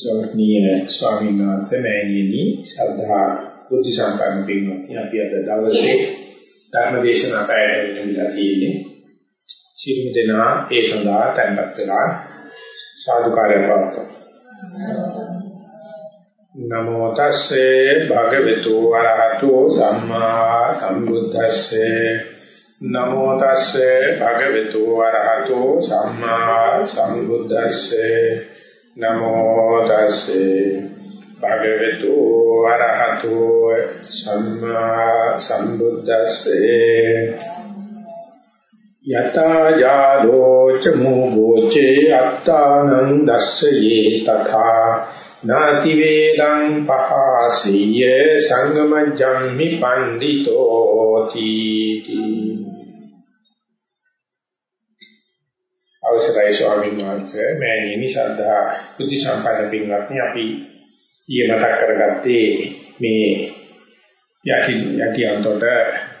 ස්වර්ණීය ස්වාමීන් වහන්සේ මෑණියනි ශ්‍රද්ධා බුද්ධ සම්පන්න පින්වත්නි අපි අද දවසේ ධර්ම දේශනා පැයට වෙනදලා තියෙන්නේ. සියලුම දෙනා ඒ සඳහා tempත් වෙලා සාදුකාරය පවත්වමු. නමෝ තස්සේ භගවතු වරහතෝ සම්මා සම්බුද්දස්සේ. නමෝ තස්සේ භගවතු වරහතෝ සම්මා සම්බුද්දස්සේ. නමෝ තස්සේ භගවතු වරහතෝ සම්මා සම්බුද්දස්සේ යතා යාදෝ ච මුගෝචේ අත්තානං දස්සයේ තථා නාති වේදං පහසිය සංගමජ්ජම්මි පණ්ඩිතෝ තීති අවසරයි ස්වාමීන් වහන්සේ. මෑණියනි ශ්‍රද්ධා බුද්ධ සම්පන්න පින්වත්නි අපි ඊයේ මතක් කරගත්තේ මේ යටි යටි අන්තොට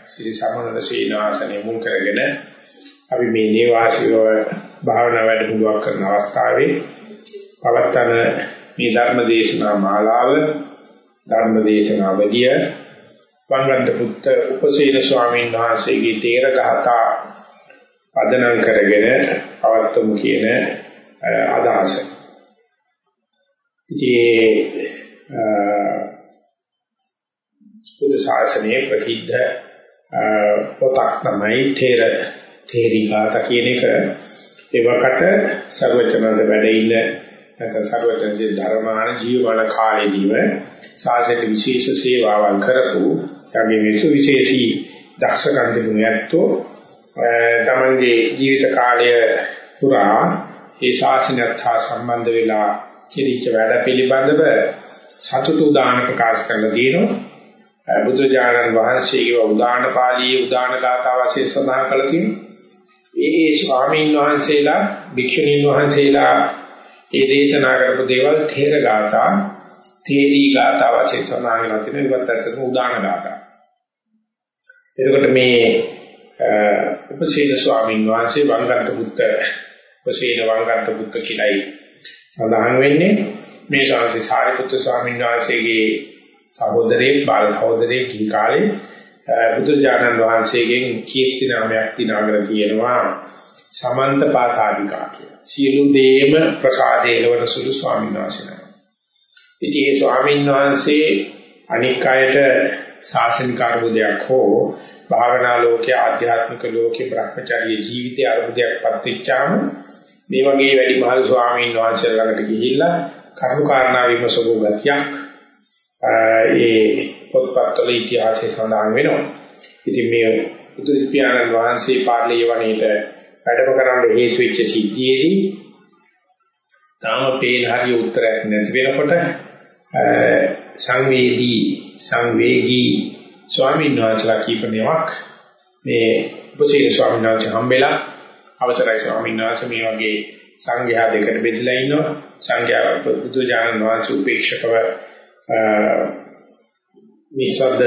ශ්‍රී සමනල සීනාසනෙ මුල් කරගෙන අපි මේ නේවාසිකව භාවනා වැඩමුළුවක් කරන අවස්ථාවේ පවත්තන මේ ධර්ම දේශනා මාලාව ධර්ම දේශනාවලිය වංගන්ත පුත්ත උපසීන ස්වාමීන් වහන්සේගේ තේර ගහතා පදනම් කරගෙන පවත්වමු කියන අදහස. ඉතින් බුද්ධ ශාසනයේ ප්‍රසිද්ධ පොතක් තමයි තේර තේරිකාත කියන එක ඒවකට සර්වචනන්ත වැඩ ඉන්න නැත්නම් සර්වචනන්සේ ධර්මාන ජීවමාන කාලේදීම ශාසනයට විශේෂ සේවාවල් කරපු යම් විශේෂී දක්ෂකම් තිබුණු ඇත්තෝ තමන්ගේ ජීවිත කාලය පුරා ඒ ශාසනයත් හා සම්බන්ධ වෙලා කිරිච්ච වැඩ පිළිබඳව සතුටු උදාන ප්‍රකාශ කරලා තියෙනවා. බුදුජානක වහන්සේගේ උදාන පාළියේ උදාන ගාථා වශයෙන් සඳහන් කරලා තියෙනවා. ඒ ඒ ස්වාමීන් වහන්සේලා භික්ෂුණීන් වහන්සේලා ඒ දේශනා කරපු දේවල් තේර ගාථා තේරී ගාථා වශයෙන් සඳහන් කරලා තියෙනවා. ඒවත් ඇත්තටම උදාන ගාථා. එතකොට මේ උපසීන ස්වාමීන් වහන්සේ වංගන්ත පුත්ත උපසීන වංගන්ත පුත්ත කියලායි සඳහන් වෙන්නේ මේ ශාස්ත්‍රී සාරිපුත්‍ර ස්වාමීන් වහන්සේගේ සහෝදරයෙක් බාල සහෝදරයෙක් කී කාලේ බුදුජානන් වහන්සේගෙන් කීර්ති නාමයක් දිනාගෙන තියෙනවා සමන්ත පාඨාදිකා කියලා. සියලු දේම ප්‍රසාදේ ලවන සුළු ස්වාමීන් වහන්සේ. ඉතින් ඒ ස්වාමීන් වහන්සේ අනික් අයට ශාසනික අරුදයක් හෝ භාවනා ලෝකයේ ආධ්‍යාත්මික ලෝකයේ Brahmacharya ජීවිතයේ අරුදයක් පත්වෙච්චාම මේ වගේ වැඩිමහල් ස්වාමීන් වහන්සේලා ළඟට ගිහිල්ලා කරුණු කාරණා විමසපු ගතියක් ඒ පොත්පත්වල ඉතිහාසයේ සඳහන් වෙනවා. ඉතින් මේ බුදු පියාණන් වහන්සේ පාර්ලිය වණේට වැඩම කරන්න හේතු වෙච්ච සිද්ධියේදී තාම පේන හරිය උත්තරයක් නැති වෙනකොට සංවේදී සංවේගී ස්වාමීන් වහන්සේලා කීප දෙනෙක් මේ උපසීන ස්වාමීන් වහන්සේ හම්බෙලා අවසරයි ස්වාමීන් වහන්සේ මේ වගේ සංඝයා දෙකට බෙදලා ඉන්නවා. සංඝයා බුදු දානන් වහන්සේ උපේක්ෂකව නිසද්ද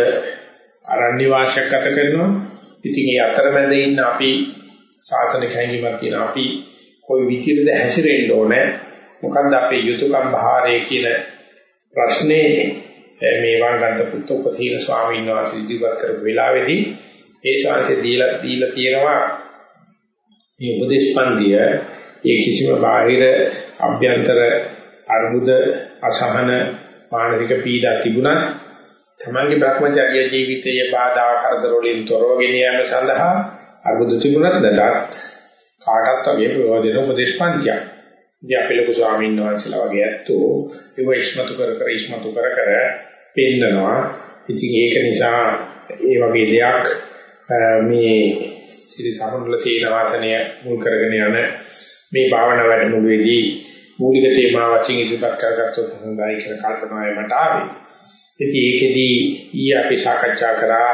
අරණ්‍ය වාසයක් ගත කරනවා. ඉතින් ඒ අතරමැද ඉන්න අපි සාසනික හැඟීමක් තියෙන අපි කොයි විදිහටද හැසිරෙන්න ඕනේ? මොකක්ද අපේ යුතුයකම් භාරය කියන ප්‍රශ්නේ මේ වංගන්ත පුත් උපතීන ස්වාමීන් වහන්සේ ඉදිරිපත් කරපු වෙලාවේදී ඒ ශාන්සේ දීලා දීලා තියෙනවා මේ උපදේශපන්තිය ඒ කිසිම බාහිර අභ්‍යන්තර අර්බුද අසහන මානසික පීඩා තිබුණත් තමන්ගේ භ්‍රමචර්ය ජීවිතයේ බාධා කරදර වලින් තොරව ගෙන යාම සඳහා අර්බුද තිබුණත් නැතත් කාටත් වගේ ප්‍රයෝජන උපදේශපන්තියක්. ඉතින් අපේ ලොකු ස්වාමීන් වහන්සේලා වගේ ඇත්තෝ ඒව ඉස්මතු කර කර ඉස්මතු කර කර පෙන්නනවා. ඉතින් ඒක නිසා ඒ වගේ දෙයක් මේ ශ්‍රී සමනුල සීන වාසනය මුල් කරගෙන යන මේ භාවනා වැඩමුළුවේදී මූලික තේමා වශයෙන් ඉදිරිපත් කරගත්තොත් හොඳයි කියලා කල්පනාවේ මට ආවේ. ඉතින් ඒකෙදී ඊ අපි සාකච්ඡා කරා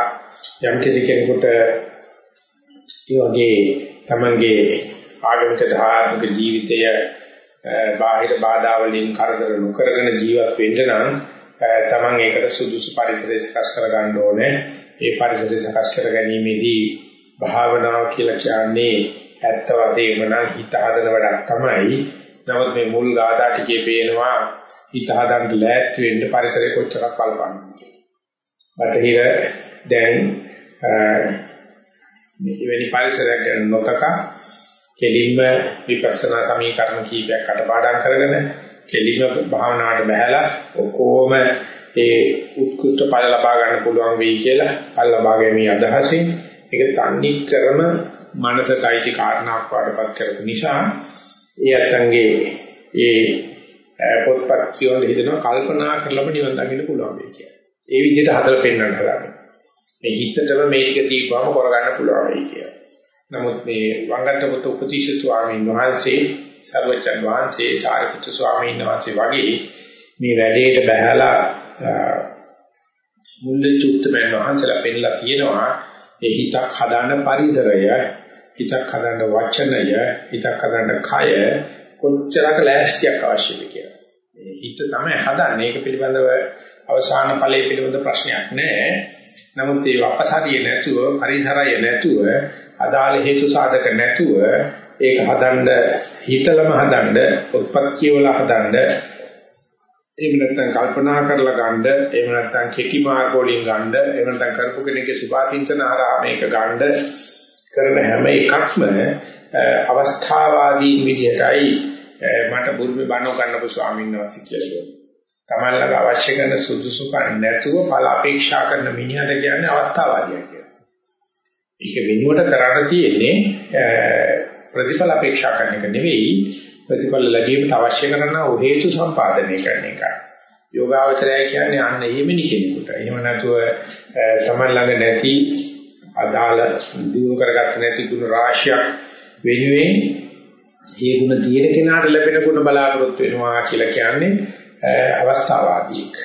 යම් කිසි කෙනෙකුට ඒ වගේ තමන්ගේ ආගමික ධාර්මික ජීවිතය බාහිර බාධා වලින් කරදර නොකරගෙන ජීවත් වෙන්න නම් තමන් ඒකට සුදුසු පරිසරය සකස් කර ගන්න ඕනේ. ඒ පරිසරය සකස් කර ගැනීමේදී භාවනාව කියලා කියන්නේ ඇත්ත වශයෙන්ම නම් හිත හදන වැඩක් තමයි. නමුත් මේ මුල් ගාථා ටිකේ පේනවා හිත හදන්න ලෑස්ති වෙන්න පරිසරය කොච්චරක් බලපන්නේ කියලා. බටහිර දැන් මෙවැනි පරිසරයක් ගැන නොතක කෙලින්ම විපස්සනා සමීකරණ කීපයක් අටපාඩම් කරගෙන කෙලින්ම භාවනාවට බහැලා ඔක්කොම ඒ උත්කෘෂ්ඨ ඵල ලබා ගන්න පුළුවන් වෙයි කියලා ඵල ලබා ගැනීම අදහසින් ඒක තන්නේ කරම මනසටයි කාරණාවක් වඩපත් කරපු නිසා ඒ අත්ංගේ ඒ පොත්පත් කියවල හිතනවා කල්පනා කරලම නිවන් දකින්න පුළුවන් වෙයි කියලා. ඒ විදිහට හදලා පෙන්වන්න හදන්නේ. මේ හිතටම මේ ටික දීපුවම කරගන්න පුළුවන් වෙයි කියලා. නමුත් මේ වංගත්ත පුත් උපතිස්ස ස්වාමීන් වහන්සේ සර්වචන් වහන්සේ සාරිපුත්‍ර ස්වාමීන් වහන්සේ වගේ මේ වැඩේට බහැලා මුල්ලේ චුත්තමයන් වහන්සේලා පෙන්නලා තියෙනවා ඒ හිතක් හදාන පරිසරය හිතක් හදාන වචනය හිතක් හදාන කය කොච්චරක ලෑස්තියක් අවශ්‍යද කියලා. මේ හිත තමයි හදන්නේ. ඒක පිළිබඳව අවසාන ඵලයේ පිළිබඳ ප්‍රශ්නයක් නැහැ. නමුත් ඒ අපසාරිය නැතුව පරිසරය නැතුව අදාළ හේතු සාධක නැතුව ඒක හදන්න හිතලම හදන්න උත්පත් කියවලා හදන්න එහෙම නැත්නම් කල්පනා කරලා ගන්න, එහෙම නැත්නම් කෙටි මාර්ග වලින් ගන්න, එහෙම නැත්නම් කරපු කෙනෙක්ගේ සුභාචින්තන හරහා මේක ගන්න කරන හැම එකක්ම අවස්ථාවාදී විදිහටයි මට බුරුමේ බණව ගන්නපු ස්වාමීන් වහන්සේ කියලා කියනවා. තමන්ලඟ අවශ්‍ය කරන සුදුසුකම් නැතුව ඵල අපේක්ෂා කරන මිනිහට කියන්නේ අවස්ථාවාදියා කියලා. ඒක වෙනුවට කරන්න තියෙන්නේ ප්‍රතිඵල අපේක්ෂා කරන එක නෙවෙයි ප්‍රතිඵල ලැබීමට අවශ්‍ය කරන හේතු සම්පාදනය කරන එක. යෝගාවචරය කියන්නේ අන්න එහෙමනි කෙනෙකුට. එහෙම නැතුව තමන් ළඟ නැති අදාළ දිනු කරගත්ත නැති ගුණ රාශියක් වෙනුවෙන් ඒ ගුණ තියෙන කෙනාට ලැබෙන ගුණ බලාපොරොත්තු වෙනවා කියලා කියන්නේ අවස්ථාවාදීක්.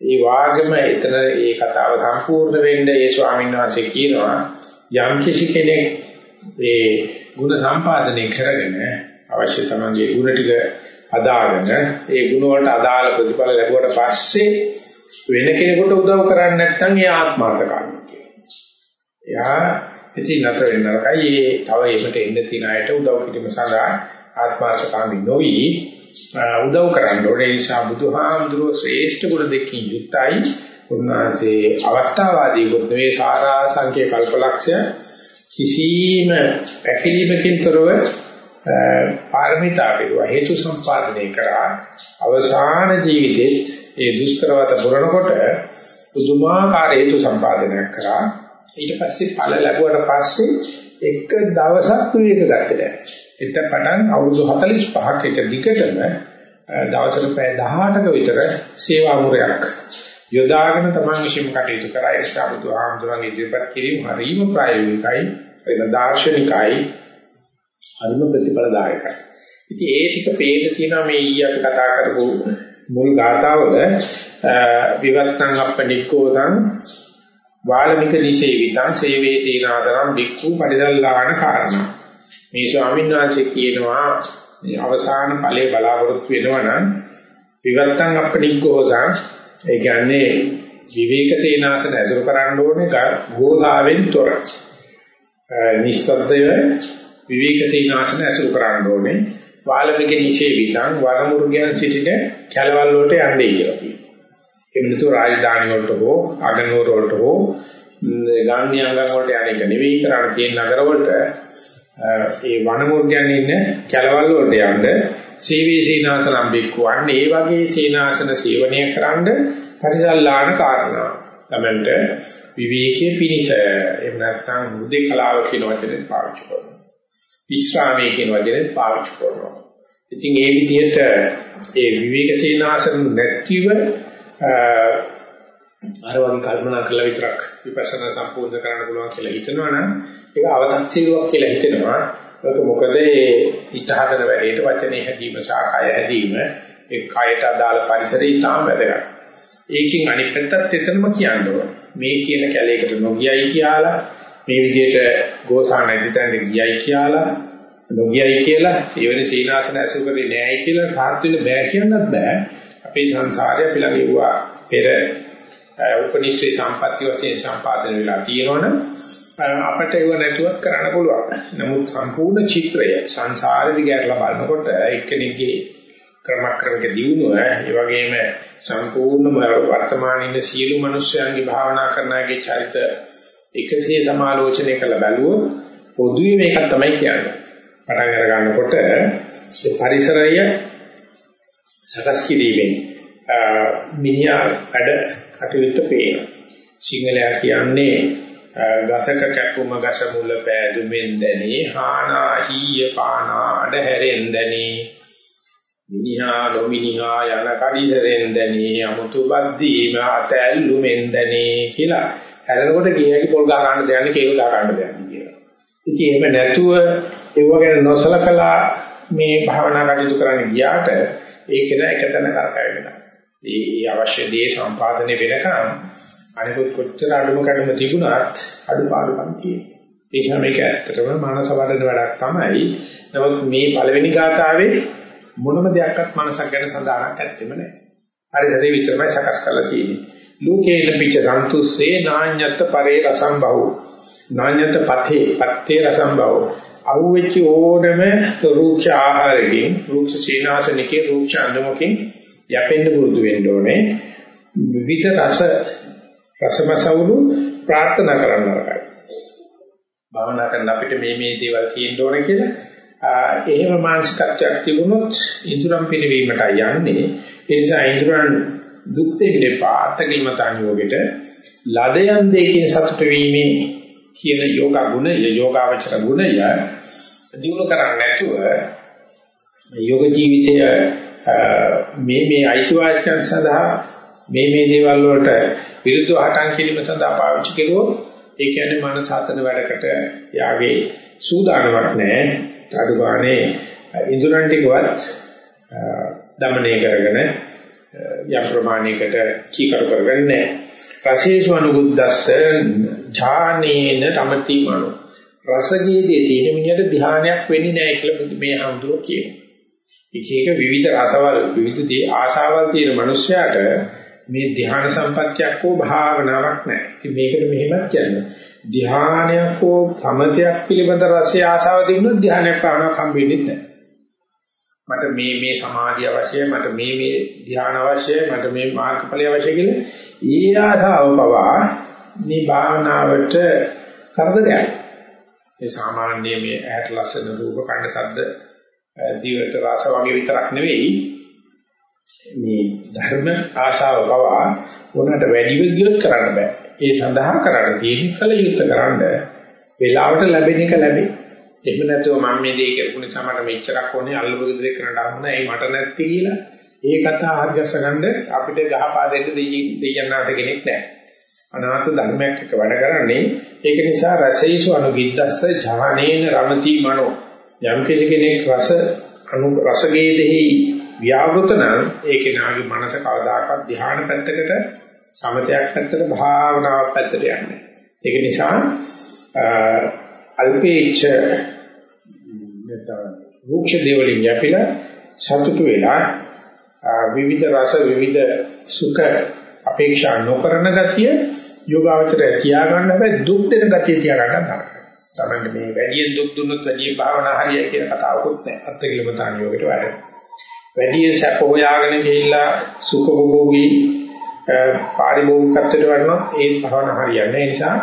ඒ වාගම එතන ඒ කතාව සම්පූර්ණ වෙන්න ඒ ස්වාමීන් වහන්සේ කියනවා යම් කිසි කෙනෙක් ඒ ගුණ සම්පාදනය කරගෙන අවශ්‍ය තමන්ගේ ගුණ ටික අදාගෙන ඒ ගුණ වලට අදාළ ප්‍රතිඵල ලැබුවට පස්සේ වෙන කෙනෙකුට උදව් කරන්නේ නැත්නම් ඒ ආත්මාර්ථකාමී කියනවා. එයා ඉතින් නැතර වෙන නරකයි ඒ තව එමට එන්න තියෙන අයට උදව් කිරීම සඳහා ආත්මාර්ථකාමී නොවි උදව් කරන්න ඕනේ. ඒ නිසා බුදුහාමුදුරුවෝ ශ්‍රේෂ්ඨ ගුණ දෙකකින් යුක්තයි. උන්වහන්සේ අවස්ථාවාදී බුද්ධවේ සාරා සංකේ කල්පලක්ෂය කිසිම පැකිලීමකින් තොරව පාරමිතා පිළිව හේතු සම්පාදනය කරා. අවසාන ජීවිතෙත් ඒ දුෂ්කරවත පුරනකොට පුදුමාකාර හේතු සම්පාදනයක් කරා. ඊට පස්සේ ඵල ලැබුවට පස්සේ එක දවසක් විවේක ගත්තද එතන පටන් අවුරුදු 45ක් එක දිගටම දවසට පැය 18ක විතර සේවා මුරයක් යොදාගෙන තමන් විශ්ීම කටයුතු කරා ඒ ශ්‍රාවක ආම්දුරන්ගේ ඉදිරිපත් කිරීම හරීම ප්‍රායෝගිකයි එන දාර්ශනිකයි හරිම ප්‍රතිඵලදායකයි. ඉතින් ඒ ටික පේන්න තියෙනවා මේ ඊයේ අපි කතා කරපු මුල් ගාථාවල විවත්තං අප්පනික්කෝදං වාලමික නිසේවිතං සේවේ සීනාතරම් බික්ඛු පරිදල්ලාන කාරණා. මේ ස්වාමීන් වහන්සේ කියනවා මේ අවසාන ඵලයේ බලාපොරොත්තු වෙනවා නම් විවත්තං අප්පනික්කෝදං ඒ කියන්නේ විවේක සේනාසන ඇසුරු කරන්න ඕනේ ගෝධාවෙන් තොර. නිස්සද්දය විවේක සීනාසන ඇසුරු කරන්න ඕනේ. වාලමික නිෂේවිතං වරමුර්ගයන් සිටින කැලවල් වලට යන්නේ කියලා කියනවා. ඒ මිනිතු රාජධානි වලට හෝ අගනුවර වලට හෝ ගාන්ධිඅංගම් වලට යන්නේ එක නෙවෙයි කරණ තියෙන නගර වලට ඒ වනමුර්ගයන් ඉන්න කැලවල් වලට යන්න සීවී සීනාසනම් බික්කුවන්නේ ඒ වගේ සීනාසන සේවනය කරන්න පරිසල්ලාන කාරණා. තමන්ට විවේකයේ පිනිස එහෙම නැත්නම් මුදේ කලාව කියන වචනේ පාවිච්චි කරනවා. විස්රාමයේ කියන වචනේ පාවිච්චි කරනවා. ඉතින් ඒ විදිහට ඒ විවේක සීනාසන නැතිව අර වගේ කල්පනා කරලා විතරක් විපස්සනා සම්පූර්ණ කරන්න පුළුවන් කියලා හිතනවනම් ඒක අවතක්සීරුවක් කියලා හිතෙනවා. ඒක මොකද ඒ හිත හදන වැඩේට වචනේ හැදීම සහ කය හැදීම ඒ කයට අදාළ පරිසරය තාම වැදගත්. ඒකෙන් අනිත් පැත්තත් එතනම කියන්න ඕනේ. මේ කියන කැලේකට නොගියයි කියලා මේ විදිහට ගෝසා නැති තැනට ගියයි කියලා නොගියයි කියලා සියවන සීනාසන ඇසුරු කරේ නෑයි කියලා රාත් වෙන්න බෑ කියන්නත් බෑ අපේ සංසාරය අපි ළඟ ඉුවා පෙර උපනිෂ්ඨේ සම්පatti වශයෙන් සම්පාදනය වෙලා තියෙනවනම් අපිට ඒව නැතුවත් කරන්න පුළුවන්. නමුත් සම්පූර්ණ චිත්‍රය සංසාරෙදි ගැටලා බලනකොට එක්කෙනෙක්ගේ ක්‍රමක්‍රමික දියුණුව ඒ වගේම සම්පූර්ණ වර්තමානයේ ඉන්න සියලු මිනිස්යන්ගේ භාවනා කරනාගේ චරිත එකසේ සමාලෝචනය කළ බැලුවොත් පොදුවේ මේක තමයි කියන්නේ. පටන් අර ගන්නකොට ඒ පරිසරය සකස් කිරීමෙන් මිනිහා වැඩ කටයුත්ත පේනවා. සිංහලයා කියන්නේ ගතක කැපුම ගස මුල පෑදුමෙන් දැනේ හානා හීය පානා අඩ හැරෙන් දැනේ මිනිහා නොමිනිහා යන කඩිසරෙන් දැනේ අමුතු බද්දීම අතැල්ලුමෙන් දැනේ කියලා හැරෙනකොට ගියකි පොල් ගහ ගන්න දෙන්නේ කේල් ගහ ගන්න දෙන්නේ කියලා. ඉතින් එහෙම නැතුව ඒව ගැන නොසලකලා මේ භාවනා කටයුතු කරන්න ගියාට ඒක න එකතැන කරකැවෙනවා. මේ අවශ්‍ය දේ සම්පාදනය වෙනකම් අනිකුත් කොච්චර අඩුම කඩම තිබුණත් අඩුපාඩුකම් තියෙනවා. ඒ නිසා මේක ඇත්තටම මානස වඩන වැඩක් තමයි. නමුත් මේ පළවෙනි ගාථාවේ මොනම දෙයක්වත් මනසක් ගැන සඳහනක් ඇත්තෙම නැහැ. හරි හරි විතරමයි සකස් කරලා තියෙන්නේ. ලෝකේන පිච්ච සන්තුස්සේ නාඤ්‍යත් පරේ රසම්භව. නාඤ්‍යත් පතේ පත්තේ රසම්භව. අවුෙච්ච ඕනම රූක්ෂ ආහාරයෙන් රූක්ෂ සීනාසනිකේ රූක්ෂ අන්දමකින් යැපෙන්න පුරුදු වෙන්න ඕනේ. විවිධ රස රසමසවුළු ප්‍රාර්ථනා කරන්න ඕනේ. භාවනා කරන අපිට මේ මේ දේවල් තියෙන්න ඕනේ කියලා එහෙම මානසිකත්වයක් තිබුණොත් ඉඳුරම් පිනවීමට යන්නේ ඒ නිසා ඉඳුරන් දුක් දෙන්න එපා අත්කින්ම තනියෝගෙට ලදයන් දෙකකින් සතුට වීමේ කියන යෝග ගුණය යෝගාවචර ගුණය දිනු කරන්නේ නැතුව යෝග ජීවිතය මේ මේ අයිතිවාසිකම් සඳහා මේ මේ දේවල් වලට විරුද්ධව හටන් කිරීම සඳහා පාවිච්චි කරුවොත් ඒ කියන්නේ මනස හතන වැඩකට යාගේ සූදානමක් නැහැ. අඩු ගානේ ඉන්ද්‍රයන් ටිකවත් දමණය කරගෙන යම් ප්‍රමාණයකට කීකරු කරගන්නේ නැහැ. රසේසු අනුගුද්දස්ස ඥානේන රමති මනෝ. රසජීදී තියෙන මිනිහට ධානයක් වෙන්නේ නැහැ කියලා මේ හඳුරෝ කියනවා. එක එක විවිධ රසවල විවිධ දේ ආශාවල් තියෙන මනුස්සයාට මේ ධ්‍යාන සම්පත්තියක් හෝ භාවනාවක් නැහැ. ඉතින් මේකට මෙහෙමත් කියනවා. ධ්‍යානයක් හෝ සමතයක් පිළිබඳ රසය ආශාව තිබුණොත් ධ්‍යානයක් භාවනාවක් හම්බෙන්නේ නැහැ. මට මේ මේ සමාධිය අවශ්‍යයි මට මේ මේ ධ්‍යාන අවශ්‍යයි මට මේ මාර්ගඵලය අවශ්‍යයි කියලා ඊ ආසාව පවා මේ භාවනාවට කරදරයක්. ඒ සාමාන්‍ය මේ ඇහැට ලස්සන රූප කන්න ශබ්ද දිවට රස වගේ විතරක් නෙවෙයි මේ ධර්ම ආශාව පවා උනට වැඩිව ගියොත් කරන්න බෑ. ඒ සඳහා කරන්න තියෙන කල යුත්තේ කරන්න වෙලාවට ලැබෙන එක ලැබේ. එහෙම නැතුව මම මේ දේ කරපු නිසා මට මෙච්චරක් ඕනේ අල්ලපු දෙයක් කරන්න හම්බුණා. ඒ මට නැති කියලා ඒ කතා හරියස ගන්න අපිට ගහපා දෙන්න දෙයන්නාත කෙනෙක් නැහැ. අනාථ ධර්මයක් එක වැඩ කරන්නේ ඒක නිසා රසීසු අනුගිද්දස්ස ඥානේන රමති මනෝ යම් කෙනෙක් රස අනු රසගේදෙහි ව්‍යාවෘත නම් ඒකේ නාගේ මනස කවදාකවත් ධ්‍යාන පැත්තකට සමතයක් පැත්තට භාවනාවක් පැත්තට යන්නේ. ඒක නිසා අල්පේච්ඡ නැත්නම් රූක්ෂ දේවලින් යපිලා සතුටු වෙලා විවිධ රස විවිධ සුඛ අපේක්ෂා නොකරන ගතිය යෝගාවචරය තියා ගන්න බෑ දුක් දෙන ගතිය තියා ගන්න නරකයි. තමයි මේ වැඩියෙන් දුක් දුන්නොත් වැඩියෙන් භාවනා හරියයි කියන කතාවකුත් නැහැ. අත්තිකිලමතාන යෝගයට වැඩ. වැඩියෙන් සැප හොයාගෙන ගිහිල්ලා සුඛභෝගී පාරිභෝගිකත්වයට වඩනොත් ඒ භාවනා හරියන්නේ. ඒ නිසා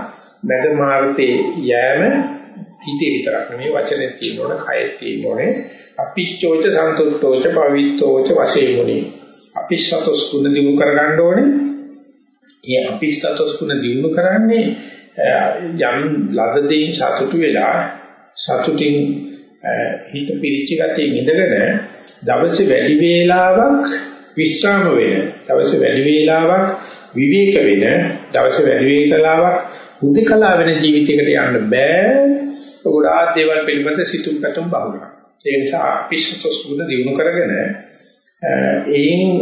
මැද මාර්ගයේ යෑම හිතේ විතරක් නෙමෙයි වචනේ තියෙන්න ඕන, කයෙත් තියෙන්න ඕනේ. අපිච්චෝච සන්තුට්ඨෝච පවිත්තෝච වශේමුනි. අපිස්සතොස් ගුණ දිනු කරගන්න ඕනේ. ඒ අපිස්සතොස් ගුණ දිනු කරන්නේ යම් ලද දෙයින් සතුටු වෙලා සතුටින් හිත පිරිච්ච ගතිය ඉඳගෙන දවසේ වැඩි වේලාවක් විශ්‍රාම වෙන දවසේ වැඩි වේලාවක් විවේක වෙන දවසේ වැඩි වේලාවක් හුදකලා වෙන ජීවිතයකට යන්න බෑ. ගොඩාක් දේවල් පිළිබඳ සිතුම් පැතුම් බහුලනවා ඒ නිසා අපිෂ්ඨතොස් ගුණ දිනු කරගෙන ඒන්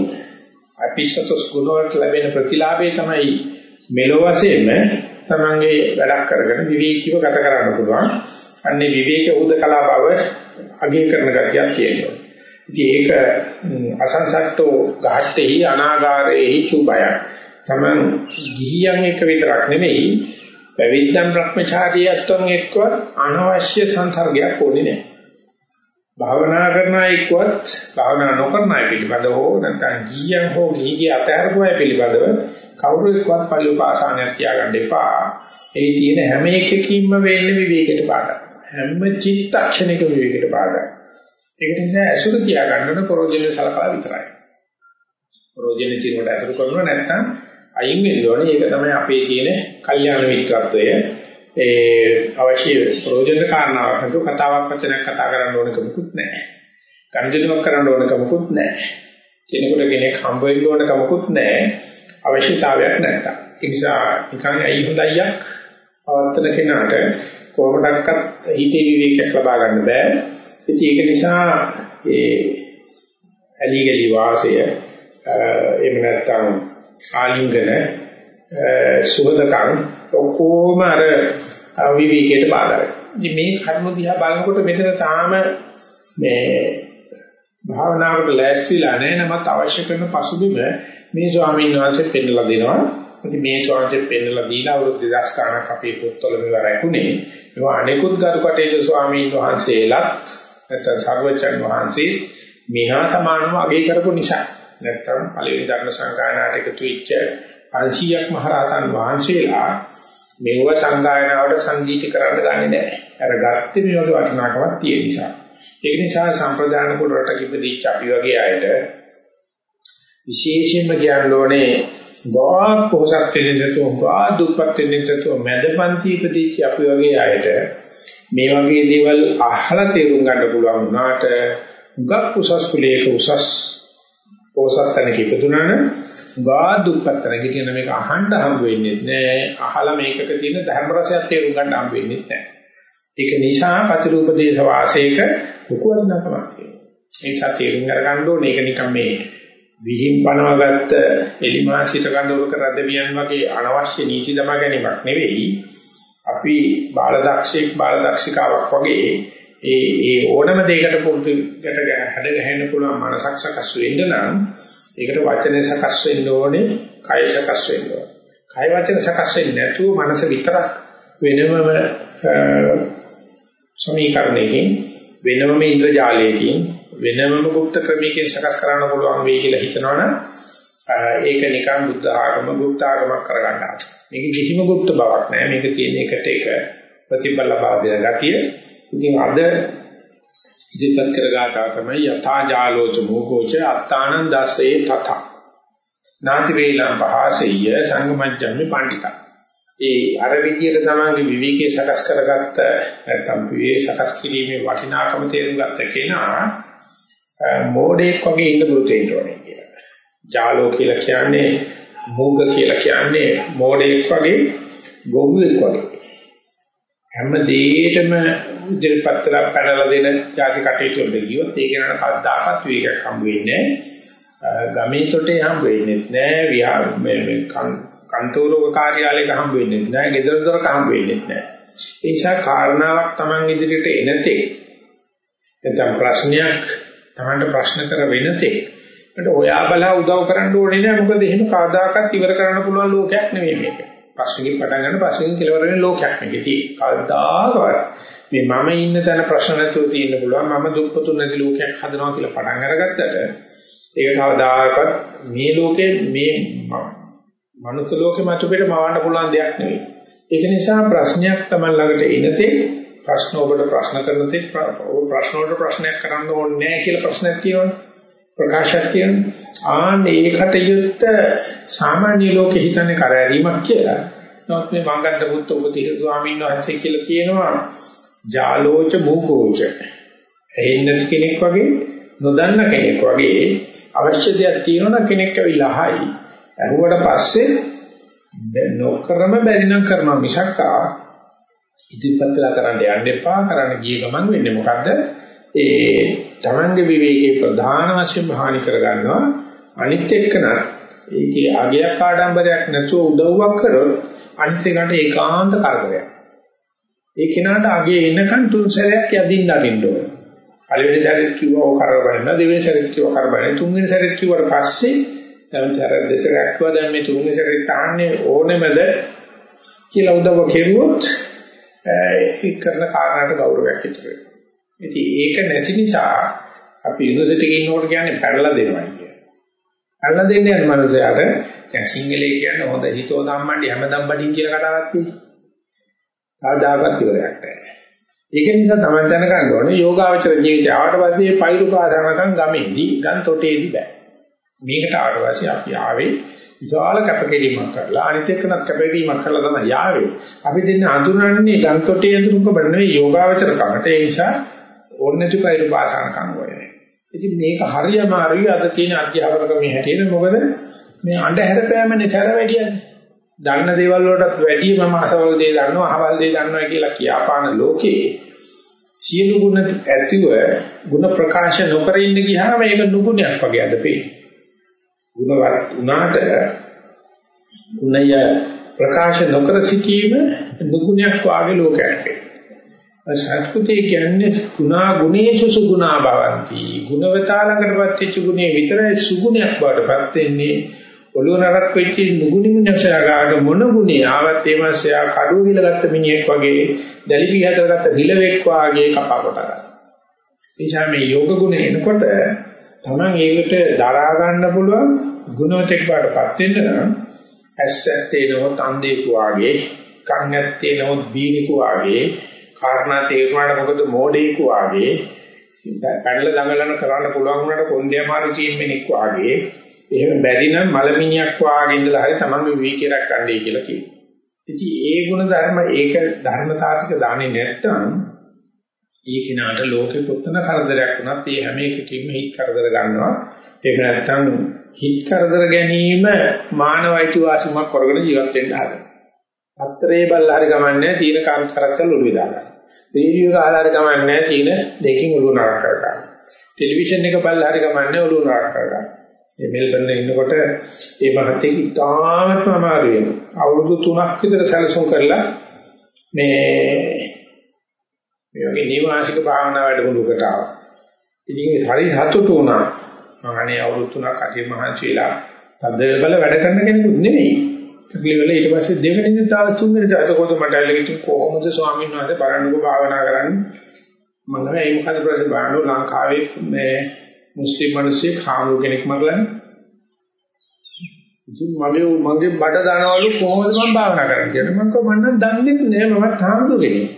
අපිෂ්ඨතොස් ගුණ වලට ලැබෙන ප්‍රතිලාභය තමයි මෙලොව වශයෙන්ම තමන්ගේ වැඩක් කරගෙන විවේකීව ගත කරන්න පුළුවන්. අන්නේ විවේක උදකලා බව අගය කරන ගතියක් තියෙනවා. ඉතින් ඒක අසංසට්ටෝ ඝාට්ටේහි අනාගාරේහි චුබය. තමන් ගිහියන් එක විතරක් නෙමෙයි පැවිද්දන් Brahmachariයත්වන් එක්කවත් අනවශ්‍ය සංසර්ගයක් ඕනේ නැහැ. භාවනා කරන අයෙක්වත් භාවනා නොකරන අය පිළිබඳව හෝ නැත්නම් ගියන් හෝ ගිහිගේ අතහැරපු අය පිළිබඳව කවුරු එක්කවත් පළු පාසානයක් තියාගන්න එපා. ඒ තියෙන හැම එකකින්ම වෙන්නේ විවේකයට බාධා. හැම චිත්තක්ෂණයක විවේකයට බාධා. ඒක නිසා ඇසුරු තියාගන්න ඕන ප්‍රෝජන සලකලා විතරයි. ප්‍රෝජන తీරුවට ඇසුරු කරනවා නැත්නම් අයින් වෙන්න ඕනේ. ඒක තමයි අපේ තියෙන කල්යාණ මිත්‍රත්වය. ඒ අවශ්‍ය ප්‍රෝජන කාරණාවක් නතු කතාවක් වචනයක් කතා කරන්න ඕන කමකුත් නැහැ. ගණිතයක් කරන්න ඕන කමකුත් නැහැ. කෙනෙකුට කෙනෙක් හම්බ වෙන්න ඕන කමකුත් නැහැ. අවශ්‍යතාවයක් නැත්තම්. ඒ නිසා නිකන් ඇයි හොඳයියක් පවත්තන කෙනාට කොහොමඩක්වත් හිතේ විවේකයක් ලබා ගන්න බෑ. ඉතින් ඒක නිසා ඒ ඇලි ගලි වාසය එහෙම නැත්තම් ආලිංගන සුහදකම් ඔක්කොම අර විවේකයට බාධා වෙනවා. ඉතින් මේ කර්ම දිහා බලනකොට මෙතන තාම මේ භාවනාවට ලෑස්තිලා නැහැ නමත් අවශ්‍ය කරන පසුබිම මේ ස්වාමීන් වහන්සේ පෙන්නලා දෙනවා. ඉතින් මේ ස්වාමීන් පෙන්නලා දීලා අවුරුදු 2000 ගණක් අපේ පොත්වල මේවා රැකුනේ. ඒවා අනෙකුත් ගරුකටේජ ස්වාමීන් වහන්සේලාත් නැත්නම් සර්වචන් වහන්සේ මෙහා සමානව අගය කරපු නිසා නැත්නම් පළවෙනි ධර්ම සංගායනාවට එකතු වෙච්ච 500ක් මහරහතන් වහන්සේලා මෙව සංගායනාවට සංගීත කරන්න ගන්නේ නැහැ. අර ගත්තේ මේ වගේ වටිනාකමක් තියෙන නිසා. ඒක නිසා සම්ප්‍රදාන කුල රටක ඉපදිච්ච අපි වගේ අයට විශේෂයෙන්ම කියන්න ගා පොහසත් දෙන්නතු ගා දුප්පත් දෙන්නතු මැදපන්ති ඉපදිච්ච අපි වගේ අයට මේ වගේ දේවල් අහලා තේරුම් ගන්න පුළුවන් වුණාට ගක් උසස් කුලයක උසස් පොසත්තනක ඉපදුනා නම් ගා දුප්පත්තර කියන මේක අහන්න හම්බ වෙන්නේ නැහැ අහලා මේකක තියෙන ධර්ම රසයක් තේරුම් ගන්න හම්බ වෙන්නේ නැහැ ඒක නිසා පතිරූපදේශ වාසයක ලොකු වටිනාකමක් තියෙනවා. ඒ නිසා තේරුම් අරගන්න ඕනේ ඒක නිකන් මේ විහිං පනවගත්ත එලිමාසිත කඳවුරු කරද්ද වියන් වගේ අනවශ්‍ය නීති දමා ගැනීමක් නෙවෙයි. අපි බාලදක්ෂයෙක් බාලදක්ෂිකාවක් වගේ ඒ ඒ ඕනම දෙයකට පුරුදුකට හැඩ ගැහෙන්න පුළුවන් මනසක් සකස් වෙන්න නම් ඒකට වචනේ සකස් වෙන්න ඕනේ, කය සකස් වෙන්න ඕනේ. කය වචන සකස් වෙන්නේ නැතුව මනස විතරක් වෙනම සමීකරණයකින් වෙනම ඉන්ද්‍රජාලයකින් වෙනම গুপ্ত ක්‍රමයකින් සකස් කරන්න පුළුවන් වෙයි කියලා හිතනවනම් ඒක නිකන් බුද්ධ ආගම গুপ্ত ආගමක් කරගන්නවා. මේක කිසිම গুপ্ত බවක් නෑ. මේක තියෙන එකට එක ප්‍රතිබල බාධය ගතිය. ඉතින් අද ඉදිරිපත් කරගාතා තමයි යථා ජාලෝච මොකෝච අත්තානං දසේ තත. නාති වේලම් පහසෙය සංගමජ්ජම්මේ පණ්ඩිතා. ඒ අර විදියට තමන්ගේ විවේකයේ සකස් කරගත්ත නැත්නම් විවේක සකස් කිරීමේ වටිනාකම තේරුම් ගත්ත කෙනා මෝඩෙක් වගේ ඉන්න බුතේට ඕනේ කියලා. ජාලෝ කියලා කියන්නේ මූග කියලා කියන්නේ මෝඩෙක් වගේ ගොළුෙක් වගේ. හැම දෙයකම ඉදිරිපත් කරලා පැනලා දෙන ಜಾති කටයුතු වලට ගියොත් ඒක නන කද්දාකත් විවේකයක් හම්බ වෙන්නේ නැහැ. ගමේ තොටේ හම්බ වෙන්නේ නැහැ. විහාර මේ කන්තෝරෝග කාර්යාලයක හම්බ වෙන්නේ නැහැ, ගෙදර දොරක හම්බ වෙන්නේ නැහැ. ඒ නිසා කාරණාවක් Taman ඉදිරියට එනතේ නැත්නම් ප්‍රශ්නයක් Tamanට ප්‍රශ්න කර වෙනතේ ඒකට ඔයා බලා උදව් කරන්න ඕනේ නෑ මොකද එහෙම කවදාකවත් ඉවර කරන්න පුළුවන් ලෝකයක් නෙවෙයි මේක. ප්‍රශ්නකින් පටන් ගන්න ප්‍රශ්නකින් කෙලවර වෙන ලෝකයක් නෙවෙයි තියෙන්නේ. කවදාකවත් මේ මම ඉන්න තැන ප්‍රශ්න නැතුව තියෙන්න පුළුවන් මම දුක්පතුන් නැති ලෝකයක් හදනවා කියලා පටන් අරගත්තට ඒක කවදාකවත් මේ ලෝකේ මේ මනුස්ස ලෝකෙ මතුපිට මවන්න පුළුවන් දෙයක් නෙවෙයි. ඒක නිසා ප්‍රශ්නයක් තමයි ළඟට එනතේ ප්‍රශ්න ඔබට ප්‍රශ්න කරන තේ ඔබ ප්‍රශ්න වලට ප්‍රශ්නයක් කරන්න ඕනේ නැහැ කියලා ප්‍රශ්නයක් තියෙනවනේ. ප්‍රකාශයක් තියෙනවා. ආන්න ඒකට යුක්ත සාමාන්‍ය ලෝකෙ හිතන්නේ කරදරීමක් කියලා. නමුත් මේ මංගන්ධ පුත් උපතිහ ස්වාමීන් වහන්සේ කියලා කියනවා ජාලෝච භූකෝච. එන්නේ කෙනෙක් වගේ නොදන්න කෙනෙක් වගේ අවශ්‍ය දෙයක් තියෙනවා කෙනෙක් ඇවිල්ලා අහයි ඇහුවට පස්සේ නොකරම බැරි නම් කරනවා මිසක් ඉදිරිපත්ලා කරන්න යන්න එපා කරන්න ගිය ගමන් වෙන්නේ මොකද්ද ඒ තමන්ගේ විවේකයේ ප්‍රධාන වශයෙන් හානි කර ගන්නවා අනිත් එක්කන ඒකේ අගයක් ආඩම්බරයක් නැතුව උදව්වක් කරොත් අනිත් එකට ඒකාන්ත කරදරයක්. ඒ කෙනාට අගේ එනකන් තුන් සැරයක් යදින්න අරින්න ඕන. පළවෙනි සැරේත් කිව්වා ඔය කරබන්න දෙවෙනි සැරේත් කිව්වා කරබන්න තුන්වෙනි සැරේත් කිව්වට පස්සේ දැන් සැර දෙසරක් වුණා දැන් මේ තුන්වෙනි සැරේ තාන්නේ ඕනෙමද කියලා උදව් කෙරුවොත් ඒ කරන කාරණාට ගෞරවයක් ඉතුරු වෙනවා. ඉතින් ඒක නැති නිසා අපි යුනිවර්සිටි එකේ ඉන්නකොට කියන්නේ පැනලා දෙනවා කියන්නේ. පැනලා දෙන්න යන මනුස්සයාට දැන් සිංහලයේ කියන්නේ හොඳ හිතෝ ධම්මණ්ඩි හැමදම් බඩින් කියලා කතාවක් තියෙනවා. ආදාගත් ඉවරයක් නැහැ. ඒක නිසා තමයි දැනගන්න ඕනේ යෝගාවචර ජීවිතය ආවට පස්සේ පෛරු පාදනකම් ගමේදී ගන් තොටේදී බෑ. මේකට ආවට පස්සේ අපි ආවේ විශාල කැපකිරීමක් කරලා අනිත් එක්කනත් කැපකිරීමක් කරලා තමයි යාවේ. අපි දෙන්න අඳුරන්නේ ගන් තොටේ අඳුරුක බඩ නෙවෙයි යෝගාවචර කමට. ඒ නිසා ඕනෙති පෛරු පාසනකම් වෙන්නේ. ඉතින් මේක හරියම හරිය අද තියෙන අධ්‍යාපන ක්‍රමයේ හැටියට මොකද මේ අඳුර පෑමනේ සැර වැඩියන්නේ. දන්න දේවල් වලටත් වැඩිය මම අසවල් දේ දන්නවා අහවල් දේ දන්නවා කියලා කියාපාන ලෝකේ සියලු ගුණ ඇතිව ගුණ ප්‍රකාශ නොකර ඉන්න ගියාම ඒක නුගුණයක් වගේ අද පේන්නේ. ගුණවත් උනාට ගුණය ප්‍රකාශ නොකර සිටීම නුගුණයක් වාගේ ලෝකයක් වෙනවා. සංස්කෘතිය කියන්නේ ගුණා ගුණේසු සුගුණා භවಂತಿ. ගුණවතා ළඟටපත් වෙච්ච ගුණේ විතරයි සුගුණයක් බවටපත් වෙන්නේ. ඔළුව නරක් වෙච්ච නුගුණිමුණසයාගාට මොන ගුණේ ආවත් ඒ මාසයා කඩුව ගිලගත්ත මිනිහෙක් වගේ දැලිපි හතරගත්ත හිලවෙක් වගේ කපා කොට ගන්නවා. එනිසා මේ යෝග ගුණ එනකොට Taman ඒකට දරා ගන්න පුළුවන් ගුණවතෙක් බාටපත් වෙන්න නම් ඇස් ඇත්තේ නෝත් අන්ධේකු වාගේ කන් ඇත්තේ නෝත් බීනිකු වාගේ කාරණා තේරුණාට මොකද මෝඩේකු වාගේ පැනල දඟලන කරන්න පුළුවන් වුණාට කොන්දේ අමාරු තියෙන මිනික් වාගේ එහෙම බැරි නම් මලමිණියක් වාගේ ඉඳලා හරි තමන්ගේ විවිකයක් ගන්නයි කියලා කියනවා. ඉතින් ඒ ගුණ ධර්ම ඒක ධර්මතාවික දාන්නේ නැත්නම් ඒ කිනාට ලෝකෙ කොතන කරදරයක් වුණත් ඒ හැම එකකින්ම හිත් කරදර ගන්නවා. ඒක නැත්නම් හිත් කරදර ගැනීම මානවයිති වාසිමක් කරගෙන ජීවත් වෙන්න හදනවා. පත්‍රේ බල්ලා හරි ගමන්නේ තීන කාම කරත්තල් ඔළුවේ දාගන්න. රේඩියෝ ගහලා හරි ගමන්නේ තීන දෙකකින් ඔළුව නරක කරගන්න. ටෙලිවිෂන් එක බලලා හරි ගමන්නේ ඔළුව නරක කරගන්න. මේ මෙල්බර්න් ඉන්නකොට ඒ මහත්තයෙක් ඉතාමත්ම අමාරු වෙනවා. අවුරුදු 3ක් විතර සැලසුම් කරලා මේ මේ වගේ නිවාසික භාවනා වැඩමුළුවකට ආවා. ඉතින් හරි සතුටු වුණා. මම අනේ අවුරුදු 3ක් අධි මහන්සිලා තද බල වැඩ කරන කෙනෙකුත් නෙවෙයි. කර්ලිවල ඊට පස්සේ දෙවෙනි තාව තුන්වෙනි දාසකෝද මට ඇවිල්ලා කොහොමද ස්වාමීන් වහන්සේ බලන්නකෝ භාවනා කරන්නේ මම මේ මොකද ප්‍රශ්නේ බලන්න ලංකාවේ මේ මුස්ලිම් මිනිස්සෙක් හාමුදුර කෙනෙක් මරලානේ. ඉතින් මගේ මගේ බඩ දනවලු කොහොමද මම භාවනා කරන්නේ කියලා මම කිව්වා මම නම් දන්නේ නැහැ මම හාමුදුර කෙනෙක්.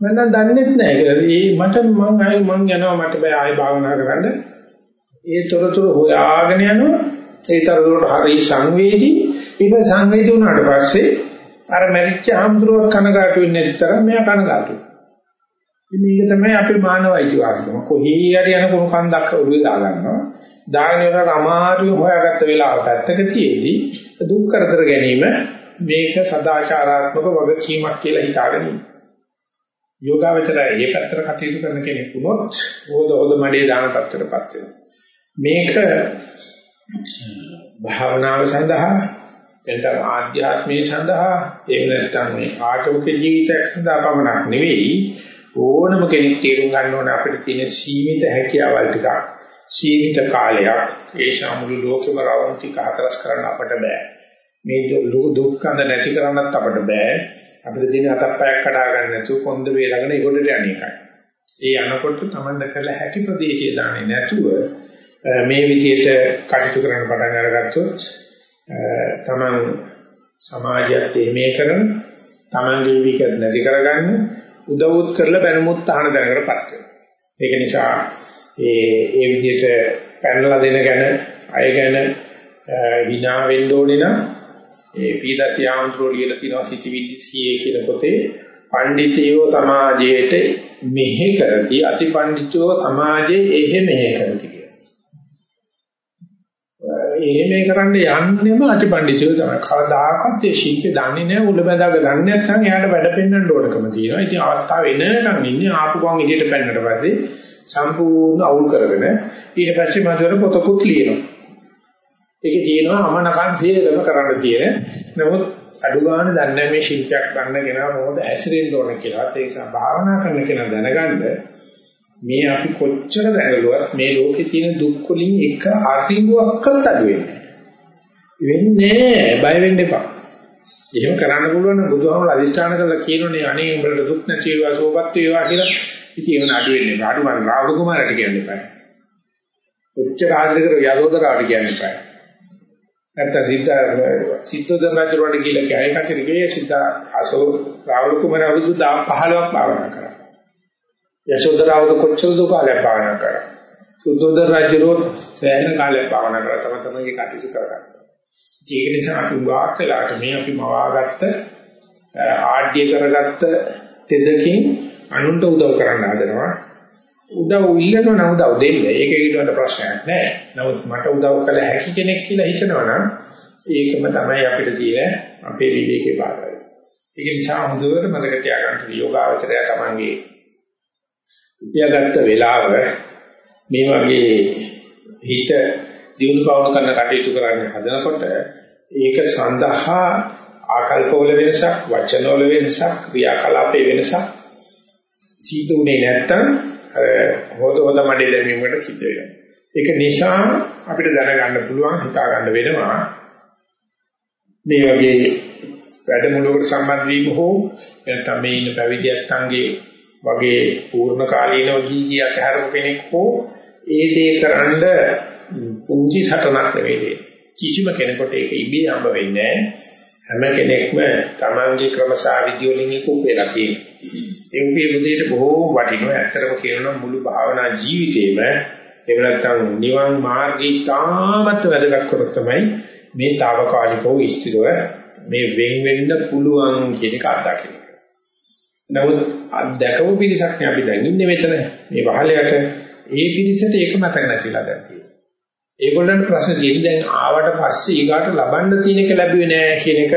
මම නම් දන්නේ නැහැ කියලා. ඒ මට මම ආයෙ මං යනවා මට බෑ ආයෙ භාවනා කරන්න. ඒ තොරතුරු හොයාගෙන යනවා. ඒ තරතුරට හරි සංවේදී. ඊට සංවේදී වුණාට පස්සේ අර මැරිච්ච හාමුදුරුවක් කනගාටු වෙන්නේ නැති තරම් මෙයා කනගාටුයි. මේක තමයි අපේ මානව අයිතිවාසිකම. කොහේ හරි යන කුණු කන්දක් ඔළුවේ දා ගන්නවා. දාගෙන ඉවරට අමාරුවෙන් හොයාගත්ත වෙලාව පැත්තක තියේදී දුක් කරදර ගැනීම මේක සදාචාරාත්මක වගකීමක් කියලා හිතාගෙන ඉන්නවා. යෝගාවචරය මේ පැත්තට කටයුතු කරන කෙනෙක් වුණොත් හොද හොද මඩේ දාන තත්ත්වයටපත් වෙනවා. මේක භාවනාව සඳහා එතන ආධ්‍යාත්මයේ සඳහා එහෙම නැත්නම් මේ ආටෝක ජීවිතයක් සඳහා පමණක් නෙවෙයි ඕනම කෙනෙක් තේරුම් ගන්න ඕනේ අපිට තියෙන සීමිත හැකියාවල් ටිකක් සීමිත කාලයක්. ඒ ශාමුළු ලෝකෙම රවුම් ටික හතරස් කරන්න අපට බෑ. මේ දුක්ඛඳ නැති කරන්නත් අපට බෑ. අපිට තියෙන අතප්පයක් කඩා ගන්න නැතුව කොන්ද වේලගෙන ඒකට යන එකයි. ඒ අනකොට තමන්ද කළ හැකි ප්‍රදේශය දාන්නේ නැතුව මේ විදිහට කටයුතු කරන්න පටන් අරගත්තොත් තමන් සමාජයත් එහෙමේ කරන තමන්ගේ විවික නැති කරගන්න උදව්ත් කරලා බැනුමුත් තහන දැනකටපත් වෙනවා. ඒක නිසා ඒ ඒ විදිහට පැනලා දෙන ගැන අය ගැන විනා වෙන්න ඕනේ නම් ඒ පීඩති ආන්තරෝ ලියලා තියෙනවා සිටිවිලි සීයේ කියන පොතේ පඬිතියෝ සමාජයේට මෙහෙ කරති අතිපඬිතෝ සමාජයේ එහෙ මෙහෙ කරති එහෙම කරන්න යන්නෙම අතිපඬිතුයෝ තමයි. කවදාකවත් ඒ ශිල්පේ දන්නේ නැහැ උල බඳාක දන්නේ නැත්නම් එයාට වැඩ පෙන්වන්න ඕනකම තියෙනවා. ඉතින් අවස්ථාව එනකන් ඉන්නේ ආපු ගමන් එළියට පැන්නට පස්සේ සම්පූර්ණ අවුල් කරගෙන ඊට පස්සේ මధుර පොතකුත් ලියනවා. ඒකේ තියෙනවා අමනකන් සියලම කරන්න තියෙන. නමුත් අඩු ගන්න දන්නේ මේ ශිල්පයක් ගන්න කෙනා මොකද හැසිරෙන්න ඕන කියලා. ඒ නිසා භාවනා කරන කෙනා දැනගන්න මේ අපි කොච්චර දැනගලුවත් මේ ලෝකේ තියෙන දුක් වලින් එක අරිඟුවක්වත් අඩු වෙන්නේ වෙන්නේ බය වෙන්න එපා. එහෙම කරන්න පුළුවන් නම් බුදුහාමුදුරුවෝ අදිෂ්ඨාන කරලා කියනෝනේ අනේ උඹලට දුක් නැති වේවා සෝපත් වේවා කියලා. ඉතින් ඒවන අඩු වෙන්නේ නැහැ. අඩු ගන්න රාහුල කුමාරට කියන්න එපා. උච්ච ආදර කර යසෝදරාට කියන්න එපා. නැත්නම් සිද්ධ සිද්ධෝදන රජුන්ට කියලා කෑ කචරි ගේ සිද්ධ අසෝ රාහුල කුමාර අවුරුදු 15ක් භාවනා කරා. යශෝදරාවද කොච්චර දුක කාලයක් භාවනා කරා. සුද්ධෝදන රජුරෝ සෑහෙන කාලයක් භාවනා කරා තම තමන්ගේ කටයුතු කරගන්න. ඒක නිසා අපි වාක් කළාට මේ අපි මවාගත්ත ආඩ්‍ය කරගත්ත තෙදකින් අනුන්ට උදව් කරන්න හදනවා. උදව් ඉල්ලනවා නම් උදව් දෙන්න. ඒක ඊට ප්‍රශ්නයක් නෑ. නමුත් මට උදව් කළ හැකි කෙනෙක් කියලා හිතනවා නම් ඒකම තමයි අපිට තියෙන අපේ විවේකේ බාරයි. ඒක නිසා හොඳට මතක තියාගන්න යෝගාවචරය තමන්ගේ උපයාගත්ත වෙලාව මේ වගේ හිත දියුණු පවණු කරන කටයුතු කරන්න හදනකොට ඒක සඳහා ආකල්පවල වෙනසක් වචනවල වෙනසක් ක්‍රියාකලාපයේ වෙනසක් සිද්ධ උනේ නැත්තම් හොද හොද මඩේ දැමීමකට සිද්ධ වෙනවා. ඒක නිසා අපිට දැනගන්න පුළුවන් හිතා ගන්න වෙනවා මේ වගේ වැඩමුළුවකට සම්බන්ධ වීම හෝ නැත්නම් මේ ඉන්න පැවිදියත් අංගේ වගේ පූර්ණ කාලීනව ගිහි ගිය අතහැරපු කෙනෙක් හෝ ඒ දේ කරන්ඩ පුංචි සටනක් නෙවෙයි. කිසිම කෙනෙකුට ඒක ඉබේ හම්බ වෙන්නේ හැම කෙනෙක්ම තමන්ගේ ක්‍රමසාවිදි වලින් ඉක්ු වෙලා තියෙනවා. ඒ උපේ මුදේට බොහෝ වටිනවා. ඇත්තටම කියනවා මුළු භාවනා ජීවිතේම එහෙම නැත්නම් නිවන් මාර්ගී තාමත් වැදගත් කොටස තමයි මේ తాවකාලිකව ස්ථිරව මේ වෙන් වෙන්න පුළුවන් කියන එක අත්දකින්න. නමුත් අත්දකපු පිරිසක් නේ අපි දැන් ඉන්නේ මෙතන මේ වහලයට ඒ පිරිසට ඒක මතක නැතිලා දැන් තියෙනවා. ඒගොල්ලන්ට ප්‍රශ්න තියෙන්නේ දැන් ආවට පස්සේ ඊගාට ලබන්න තියෙන එක ලැබුවේ නෑ කියන එක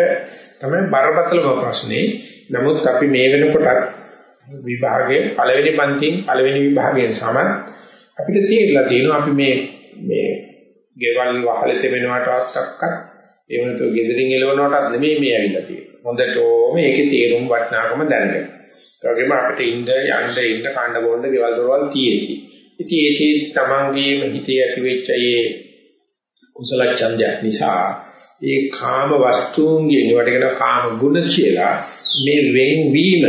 තමයි බරපතලම ප්‍රශ්නේ. නමුත් අපි මේ වෙනකොට විභාගයේ පළවෙනි පන්තියෙන් පළවෙනි විභාගයෙන් සම අපිට තේරිලා තියෙනවා අපි මේ මේ ගෙවල් වහලෙ තෙමෙනවටවත් අක්කත් ඒ වෙනතු ගෙදරින් එලවනවටත් නෙමෙයි මේ ඇවිල්ලා තියෙන්නේ. හොඳටම ඒකේ තේරුම් වටිනාකම දැනගන්න. ඒ වගේම අපිට ඉන්න යන්න ඉන්න කන්න බොන්න ගෙවල් දොරවල් තියෙති. ඉතින් ඒකේ තමන්ගේම හිතේ ඇති වෙච්ච ඒ කුසල ඡන්දයක් නිසා ඒ කාම වස්තුන්ගෙන් ඒවට කියන කාම ගුණ කියලා මේ වෙන්වීම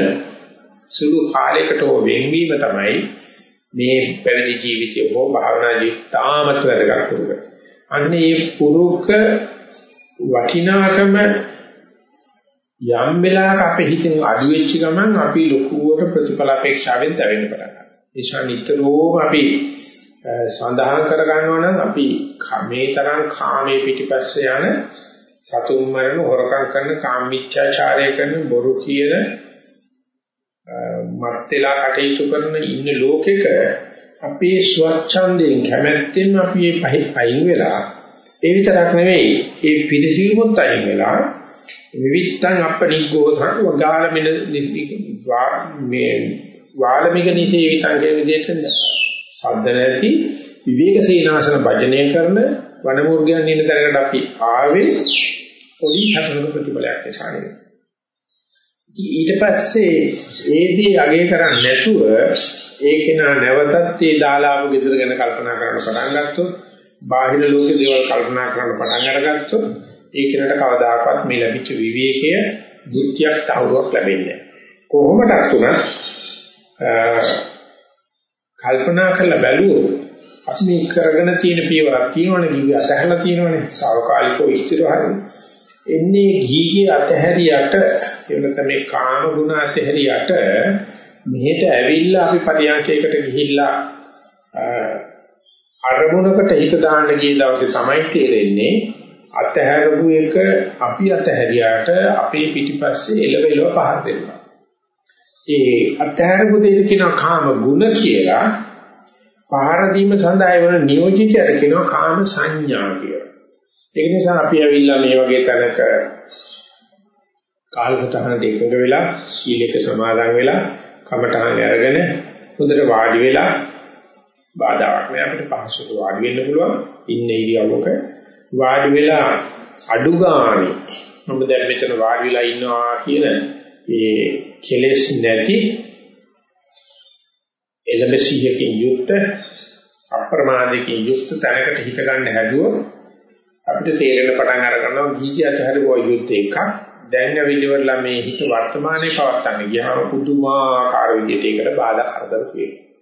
සුළු කාලයකට හෝ වෙන්වීම තමයි මේ පැවිදි ජීවිතය හෝ භාවනා ජීවිතාමත් වැදගත් පුරුක. අන්නේ පුරුක වටිනාකම යම් වෙලාවක අපේ හිතෙන් අඩු වෙච්ච ගමන් අපි ලොකුවට ප්‍රතිඵල අපේක්ෂාවෙන් දැවෙන්න පටන් ගන්නවා. ඒසා නිතරම අපි සඳහන් කර ගන්නවා නම් අපි මේ තරම් කාමයේ පිටිපස්සේ යන සතුන් මරණ හොරකම් කරන කාමීච්ඡාචාරය කරන බොරු කියන මත් වෙලා කටයුතු කරන ඉන්න ලෝකෙක අපේ ස්වච්ඡන්දයෙන් කැමැත්තෙන් අපි මේ පහේ පයින් වෙලා ඒ විතරක් නෙවෙයි ඒ පිළිසිරුමුත් අයින් වෙලා විවිත්තං අපනිග්ගෝධං වගාලමින මේ වාලමික නිසේවිතං කියන විදිහට සද්ද නැති විවේක සීනාසන භජනය කරන වනමුර්ගයන් ඉන්න තැනකට අපි ආවේ පොඩි සතරක ප්‍රතිඵලයක් නිසා නෙවෙයි. ඊට පස්සේ ඒදී අගය කරන්නේ නැතුව ඒකේන නැවතත් ඒ දාලාපු gedara ගැන කල්පනා කරන්න පටන් ගත්තොත් බාහිර ලෝකේ දේවල් කල්පනා කරන්න පටන් අරගත්තොත් ඒ කෙනට කවදාකවත් මේ ලැබිච්ච විවේකය දෘෂ්ටියක් තවුරුවක් ලැබෙන්නේ කොහොමදක් උනත් කල්පනා කරලා බැලුවොත් අපි මේ කරගෙන තියෙන පියවරක් තියෙනවනේ ගිහි අතහැරලා තියෙනවනේ සාවකාලිකව ස්ථිර හරිනේ එන්නේ ගිහිගේ අතහැරියට එන්නත මේ කාම ගුණ අතහැරියට මෙහෙට ඇවිල්ලා අපි පරියන්කයකට ගිහිල්ලා අරමුණකට හිත දාන්න ගිය දවසේ තමයි තේරෙන්නේ අතහැරපු එක අපි අතහැරියාට අපේ පිටිපස්සේ එළවෙලව පහර දෙනවා. ඒ අතහැරපු දෙයට කියනවා කාම ගුණ කියලා. පහර දීම සඳහා වන නියෝජිතයට කියනවා කාම සංඥා කියලා. ඒ නිසා අපි ඇවිල්ලා මේ වගේ තැනක කාලසටහනට එකඟ වෙලා සීලයක සමාදන් වෙලා කමඨහන් අරගෙන හොඳට වාඩි වෙලා බාධාවක් නෑ අපිට පහසුට වාඩි වෙන්න පුළුවන් ඉන්න ඉරියව්වක වාඩි වෙලා අඩු ගානේ මම දැන් මෙතන වාඩි වෙලා ඉන්නවා කියන ඒ කෙලෙස් නැති එළඹසියකින් යුක්ත අප්‍රමාදකින් යුක්ත තැනකට හිත ගන්න හැදුවොත් අපිට තේරෙන පටන් අර ගන්නවා ගීජය අතහැරුවා යුද්ධ එකක් දැන් ඇවිල්ලිවලා මේ හිත වර්තමානයේ පවත්තන්න ගියාම පුදුමාකාර විදිහට ඒකට බාධා කරදර තියෙනවා.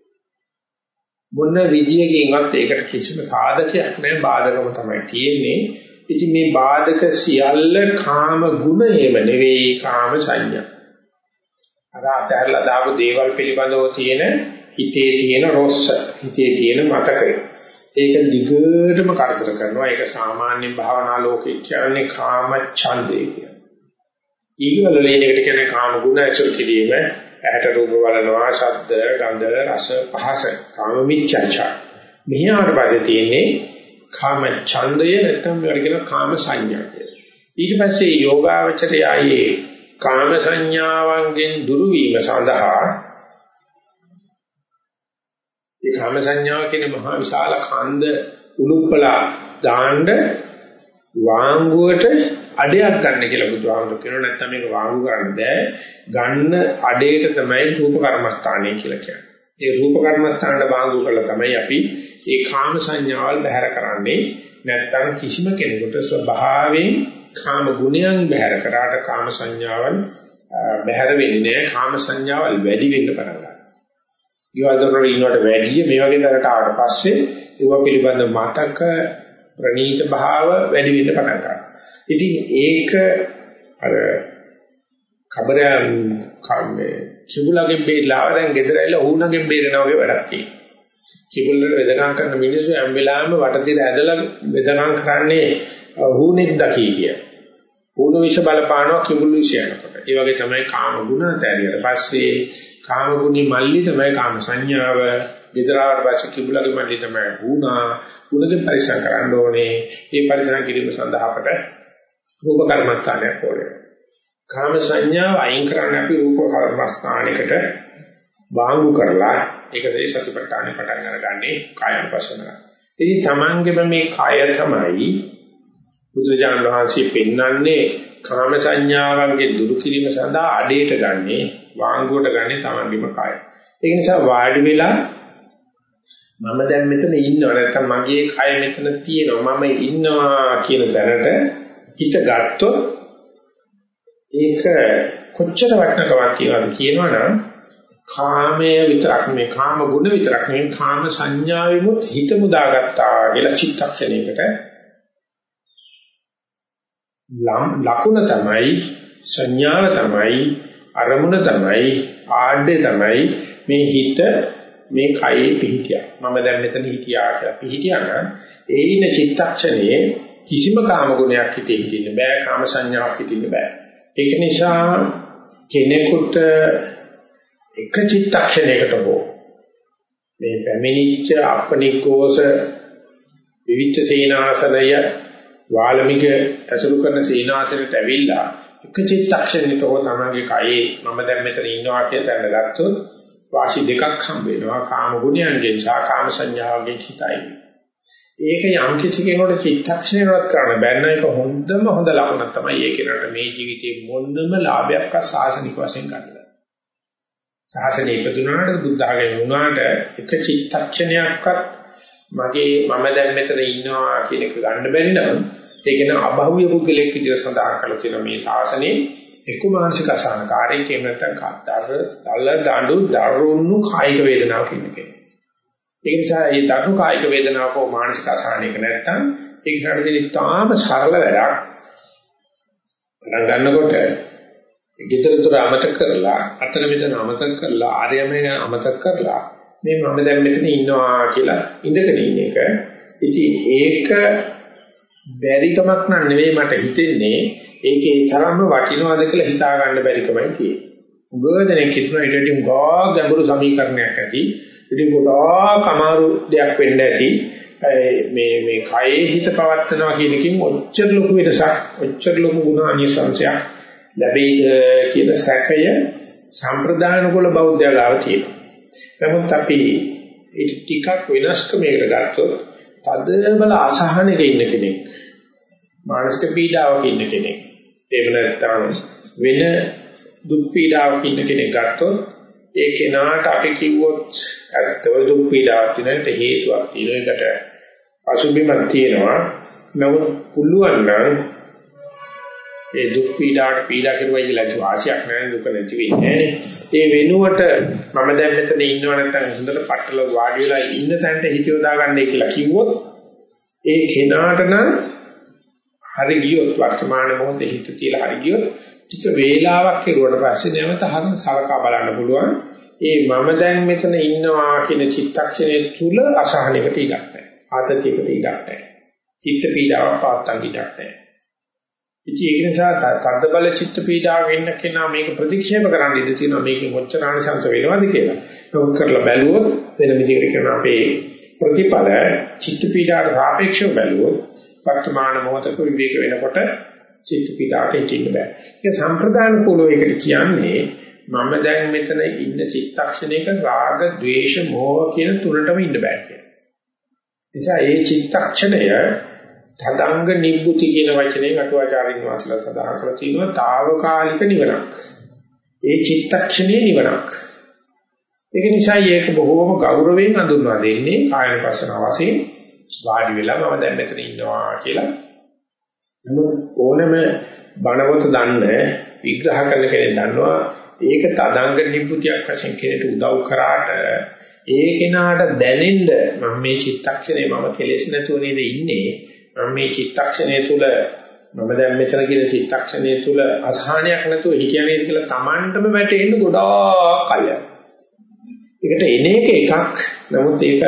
මොන විදියකින්වත් ඒකට කිසිම සාධකයක් නැහැ බාධකම තමයි තියෙන්නේ. ඉතින් මේ බාධක සියල්ල කාම ගුණ හේම නෙවෙයි කාම සංඥා. අර අතහැරලා දාපු දේවල් පිළිබඳව තියෙන හිතේ තියෙන රොස්ස හිතේ තියෙන මතකය. ඒක දිගටම කරදර කරනවා. ඒක සාමාන්‍ය භාවනා ලෝකේ කියන්නේ කාම ඡන්දේ කියන. ඊගවල ලේනකට කියන්නේ කාම ගුණ ඇසුරු කිරීම, ඇහැට රූප බලනවා, ශබ්ද, ගන්ධ, රස, පහස, කාම මිච්ඡාචාර. මෙහාට පස්සේ තියෙන්නේ කාම ඡන්දය නැත්නම් මේකට කියන කාම සංඥා කියලා. ඊට පස්සේ යෝගාවචරය ආයේ කාම සංඥාවන්ගෙන් දුරු වීම සඳහා ඒ කාම සංඥාව කියන මහා විශාල කන්ද උලුප්පලා දාන්න වාංගුවට අඩයක් ගන්න කියලා බුදුහාමුදුරු කියනවා නැත්නම් මේක වාංගු කරන්න බෑ ගන්න අඩේට තමයි රූප කර්මස්ථානය කියලා කියන්නේ. ඒ රූප කර්මස්ථානට වාංගු කරලා තමයි අපි ඒ කාම සංඥාවල් බැහැර කරන්නේ නැත්නම් කිසිම කෙනෙකුට ස්වභාවයෙන් කාම ගුණයන් බැහැර කරාට කාම සංඥාවල් බැහැර වෙන්නේ නැහැ කාම සංඥාවල් වැඩි වෙන්න පටන් ගන්නවා. ඊවල දොරේ ඉන්නවට වැඩිය මේ වගේ දරට ආවට පස්සේ ඒවා පිළිබඳ මතක ප්‍රනීත භාව වැඩි වෙන්න පටන් ගන්නවා. ඉතින් ඒක අර කබරයන් කම්මේ කිඹුලගෙන් බේරලා දැන් ගෙදර ඇවිල්ලා ඌණගෙන් බේරනවා වගේ වැඩක් තියෙනවා. කිඹුල්ලට වෙදකම් කරන මිනිස්සු හැම වෙලාවෙම වටතිර ඇදලා වෙදකම් කරන්නේ ඌණෙක් දකී කිය. ඌණ විෂ බලපානවා කිඹුල් විෂ යනකොට. ඒ වගේ තමයි කාම ගුණ තැරියට පස්සේ කාම ගුණි මල්ලි තමයි කාම සංඥාව. ගෙදරාවට පස්සේ කිඹුලගේ මල්ලි තමයි ඌණා. ඌණගේ පරිසම් කරන්න ඕනේ. ඒ පරිසම් කිරීම සඳහා අපට රූප කර්මස්ථානයක් ඕනේ. කාම සංඥාව අයින් කරන්න අපි රූප කර්මස්ථානයකට වාංගු කරලා ඒකදී සතිපට්ඨානෙ පටන් අරගන්නේ කායන පස්සනාව. ඉතින් Tamangeම මේ කය තමයි බුදුජානක වහන්සේ පෙන්වන්නේ කාම සංඥාවන්ගේ දුරු කිරීම සඳහා අඩේට ගන්නේ වාංගුවට ගන්නේ Tamangeම කය. ඒක නිසා වාඩි වෙලා මම දැන් මෙතන ඉන්නවා නැත්නම් මගේ කය මෙතන තියෙනවා මම ඉන්නවා කියන දැනට හිත ගත්තොත් ඒක කොච්චර වටිනකමක් කියනවාද කියනවනම් කාමය විතරක් මේ කාම ගුණ විතරක් නෙවෙයි කාම සංඥාවෙමුත් හිත මුදාගත්තා කියලා චිත්තක්ෂණයකට ලකුණ තමයි සංඥාව තමයි අරමුණ තමයි ආඩේ තමයි මේ හිත මේ කයේ පිහිටියා. මම දැන් මෙතන හිටියා කියලා පිහිටියා නම් ඒ ඉන්න චිත්තක්ෂණයේ කිසිම කාම ගුණයක් හිතේ හිටින්න බෑ කාම සංඥාවක් හිටින්න බෑ. ඒක නිසා කෙනෙකුට එක චිත්තක්ෂණයකට හෝ මේ පැමිණිච්ච අපනිකෝස විවිච්ඡ සීනාසනය වාල්මික ඇසුරු කරන සීනාසනයට ඇවිල්ලා එක චිත්තක්ෂණයකට හෝ තමගේ කයේ මම දැන් මෙතන ඉන්නවා කියන තැන ගත්තොත් වාසි දෙකක් හම්බ වෙනවා. කාම ගුණයන්ගෙන් සහ කාම සංඥාවන්ගෙන් හිතයි. ඒක යම් කිසි කෙනෙකුට චිත්තක්ෂණයවත් කරන්න බැන්න එක හොඳම හොඳ ලකුණක් තමයි ඒ කෙනාට මේ ජීවිතේ මොනම ලාභයක් අසාසනික වශයෙන් ගන්න ශාසනය ඉපදුනාට බුද්ධ ආගම වුණාට එක චිත්තක්ෂණයක්වත් මගේ මම දැන් මෙතන ඉන්නවා කියන එක ගන්න බැරි නම් ඒක න අභෞවිය පුද්ගලෙක් විදිහට සඳහන් කරලා තියෙන මේ ශාසනයේ එක්ක මානසික අසහනකාරී කියන නැත්නම් කාතර දල්ල දඬු දරුණු කායික වේදනාවක් කියන එක. ඒ නිසා මේ දරුණු කායික වේදනාවක මානසික අසහනයක නැත්නම් ඒක හැමදේම තාම සරල වැඩක්. පටන් ගන්නකොට ගෙදරතොර අමතක කරලා අතන මෙතන අමතක කරලා ආර්යමය අමතක කරලා මේ මම දැන් මෙතන ඉන්නවා කියලා ඉඳගෙන ඉන්න එක. ඉතින් ඒක බැරිකමක් නන් නෙවෙයි මට හිතෙන්නේ ඒකේ තරම්ම වටිනවද කියලා හිතා ගන්න බැරිකමයි තියෙන්නේ. උගදෙනෙක් හිතනවා ඊට වඩා ගා ගැඹුරු සමීකරණයක් ඇති. ඉතින් ගොඩාක් අමාරු දෙයක් වෙන්න ඇති. මේ මේ කයේ හිත පවත්නවා කියන එකකින් ඔච්චර ලොකු වෙනසක් ඔච්චර ලොකු ගුණ අනිසංශයක් ලැබෙයිද කියන සැකය සම්ප්‍රදාන කුල බෞද්ධය ගාව තියෙනවා. නමුත් අපි ඒක ටිකක් වෙනස්කමකට ගත්තොත් තද බල අසහනෙක ඉන්න කෙනෙක් මානසික පීඩාවක ඉන්න කෙනෙක් එහෙම නැත්නම් වෙන දුක් පීඩාවක ඉන්න කෙනෙක් ගත්තොත් ඒ කෙනාට අපි කිව්වොත් ඇත්තව දුක් පීඩාවක් තියෙනට හේතුවක් තියෙන එකට අසුබිමක් තියෙනවා. නමුත් පුළුවන් නම් ඒ දුක් පීඩාවට පීඩා කෙරුවයි කියලා වාසියක් නැහැ දුක නැති වෙන්නේ ඒ වෙනුවට මම දැන් මෙතන ඉන්නව නැත්නම් හොඳට පట్టල වාඩි වෙලා ඉන්න තැනට හිත යොදා ගන්නයි කියලා කිව්වොත් ඒ කෙනාට නම් හරි ගියොත් වර්තමාන මොහොතේ හිත තියලා හරි ගියොත් ටික වේලාවක් කෙරුවට පස්සේ නැවත හරිය සලකා බලන්න පුළුවන්. ඒ මම දැන් මෙතන ඉන්නවා කියන චිත්තක්ෂණය තුල අසහනයකට ඉඩක් නැහැ. ආතතියකට ඉඩක් නැහැ. චිත්ත පීඩාවක් පාත්තන් ඉඩක් නැහැ. ඉතින් ඒක නිසා තද්ද බල චිත්ත පීඩාව වෙන්න කෙනා මේක ප්‍රතික්ෂේප කරන්න ඉඩ තියෙනවා. මේකෙන් කොච්චර ආනිසංස වෙනවද කියලා. ඒක කරලා බැලුවොත් වෙන විදිහකට කරන අපේ ප්‍රතිඵල චිත්ත පීඩාවට සාපේක්ෂව බැලුවොත් වර්තමාන මොහොතක විවේක වෙනකොට චිත්ත පීඩාවට හිටින්න බෑ. ඒක සම්ප්‍රදාන කෝලෝ එකට කියන්නේ මම දැන් මෙතන ඉන්න චිත්තක්ෂණයක රාග, ద్వේෂ, මෝහ කියන තුනටම ඉන්න බෑ කියන. නිසා ඒ චිත්තක්ෂණය තදංග නිබ්බුති කියන වචනේ අටුවාචාරින් වාසලා සඳහන් කරලා තිනවා తాවකාලික නිවනක්. ඒ චිත්තක්ෂණයේ නිවනක්. ඒක නිසා මේක බොහෝම ගෞරවයෙන් හඳුන්වා දෙන්නේ ආයන පස්සන වශයෙන් වාඩි වෙලා මම දැන් මෙතන ඉන්නවා කියලා. නමුත් ඕනම බණවත දන්න විග්‍රහ කරන කෙනෙක් දන්නවා ඒක තදංග නිබ්බුතියක් වශයෙන් කෙනෙකුට උදව් කරාට ඒ කෙනාට දැනෙන්න මම මේ චිත්තක්ෂණේ මම කෙලෙස් නැතුව නේද ඉන්නේ මම මේ චිත්තක්ෂණය තුල මම දැන් මෙතන කියන චිත්තක්ෂණය තුල අසහනයක් නැතුව හිතියන්නේ කියලා Tamanටම වැටෙන්න ගොඩාක් කල්යන. ඒකට එන එක එකක්. නමුත් ඒක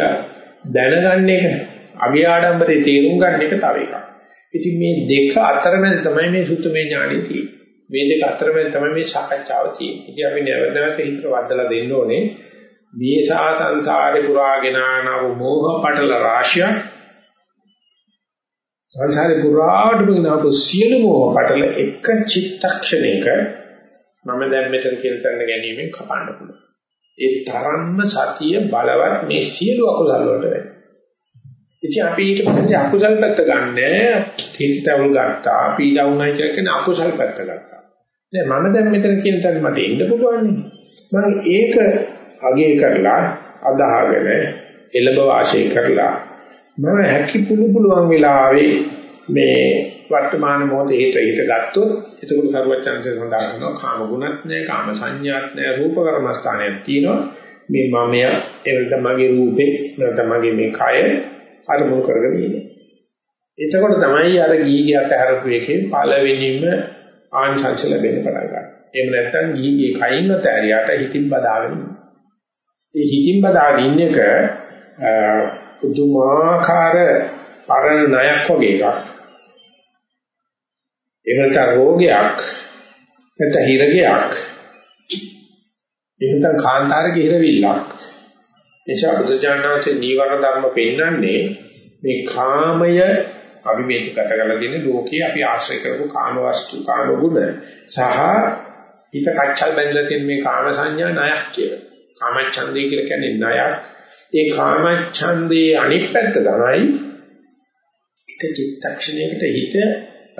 දැනගන්න එක අවියාඩම්බරේ තේරුම් ගන්න එක තව එකක්. ඉතින් මේ දෙක අතරමැද තමයි මේ සුත්තමේ ඥානෙ තියෙන්නේ. මේ දෙක අතරමැද තමයි මේ සාකච්ඡාව තියෙන්නේ. ඉතින් අපි නැවත නැවත හිතට වදලා දෙන්න ඕනේ. මේ සා සංසාරේ පුරාගෙන ආනව මෝහ පටල රාශියක් සංසාරේ පුරාටම නාපු සියලු මොහ පටල එක චිත්තක්ෂණයක මම දැන් මෙතන කියන තැන ගැනීමෙන් කපන්න පුළුවන්. ඒ තරම්ම සතිය බලවත් මේ සියලු අකුසල වලට වෙයි. ඉතින් අපි ඊට පස්සේ අකුසල පැත්ත ගන්නෑ, තීසිතවල් ගත්තා, පීඩා වුණා කියලා කියන අකුසල පැත්ත ගත්තා. දැන් මම දැන් මෙතන කියන තැන මට එන්න පුළුවන් නේ. මම ඒක අගය කරලා අදාහගෙන එළඹ වාසය කරලා මම හැකි පුළු පුළුවන් වෙලාවේ මේ වර්තමාන මොහොතේ හිත හිත ගත්තොත් එතකොට සර්වචන්සේ සඳහන් කරනවා කාම ගුණත් නැහැ කාම සංඥාත් නැහැ රූප කර්මස්ථානයක් තියෙනවා මේ මමය එවලට මගේ රූපේ නැත්නම් මගේ මේ කය අරමුණු කරගෙන ඉන්නේ එතකොට තමයි අර ගීගේ අතහැරපු එකේ පළවෙනිම ආංශංශ ලැබෙන්න පටන් ගන්න. එහෙම නැත්නම් ගීගේ කයින් අතහැරියාට හිතින් බදාගෙන ඒ හිතින් බදාගෙන ඉන්න එක පුදුමාකාර පරණ ණයක් වගේ එකක්. එහෙම රෝගයක් නැත්නම් හිරගයක් එහෙම කාන්තාරක හිරවිල්ලක් එනිසා බුදුජානනාංශේ නීවරණ ධර්ම පෙන්වන්නේ මේ කාමය අපි මේක ගත කරලා තියෙන ලෝකේ අපි ආශ්‍රය කරපු කාම වස්තු කාම ගුණ සහ හිත කච්චල් බැඳලා තියෙන මේ කාම සංඥා ණයක් කියලා. කාම ඡන්දේ කියලා කියන්නේ ණයක්. ඒ කාම ඡන්දේ අනිත් පැත්ත තමයි එක චිත්තක්ෂණයකට හිත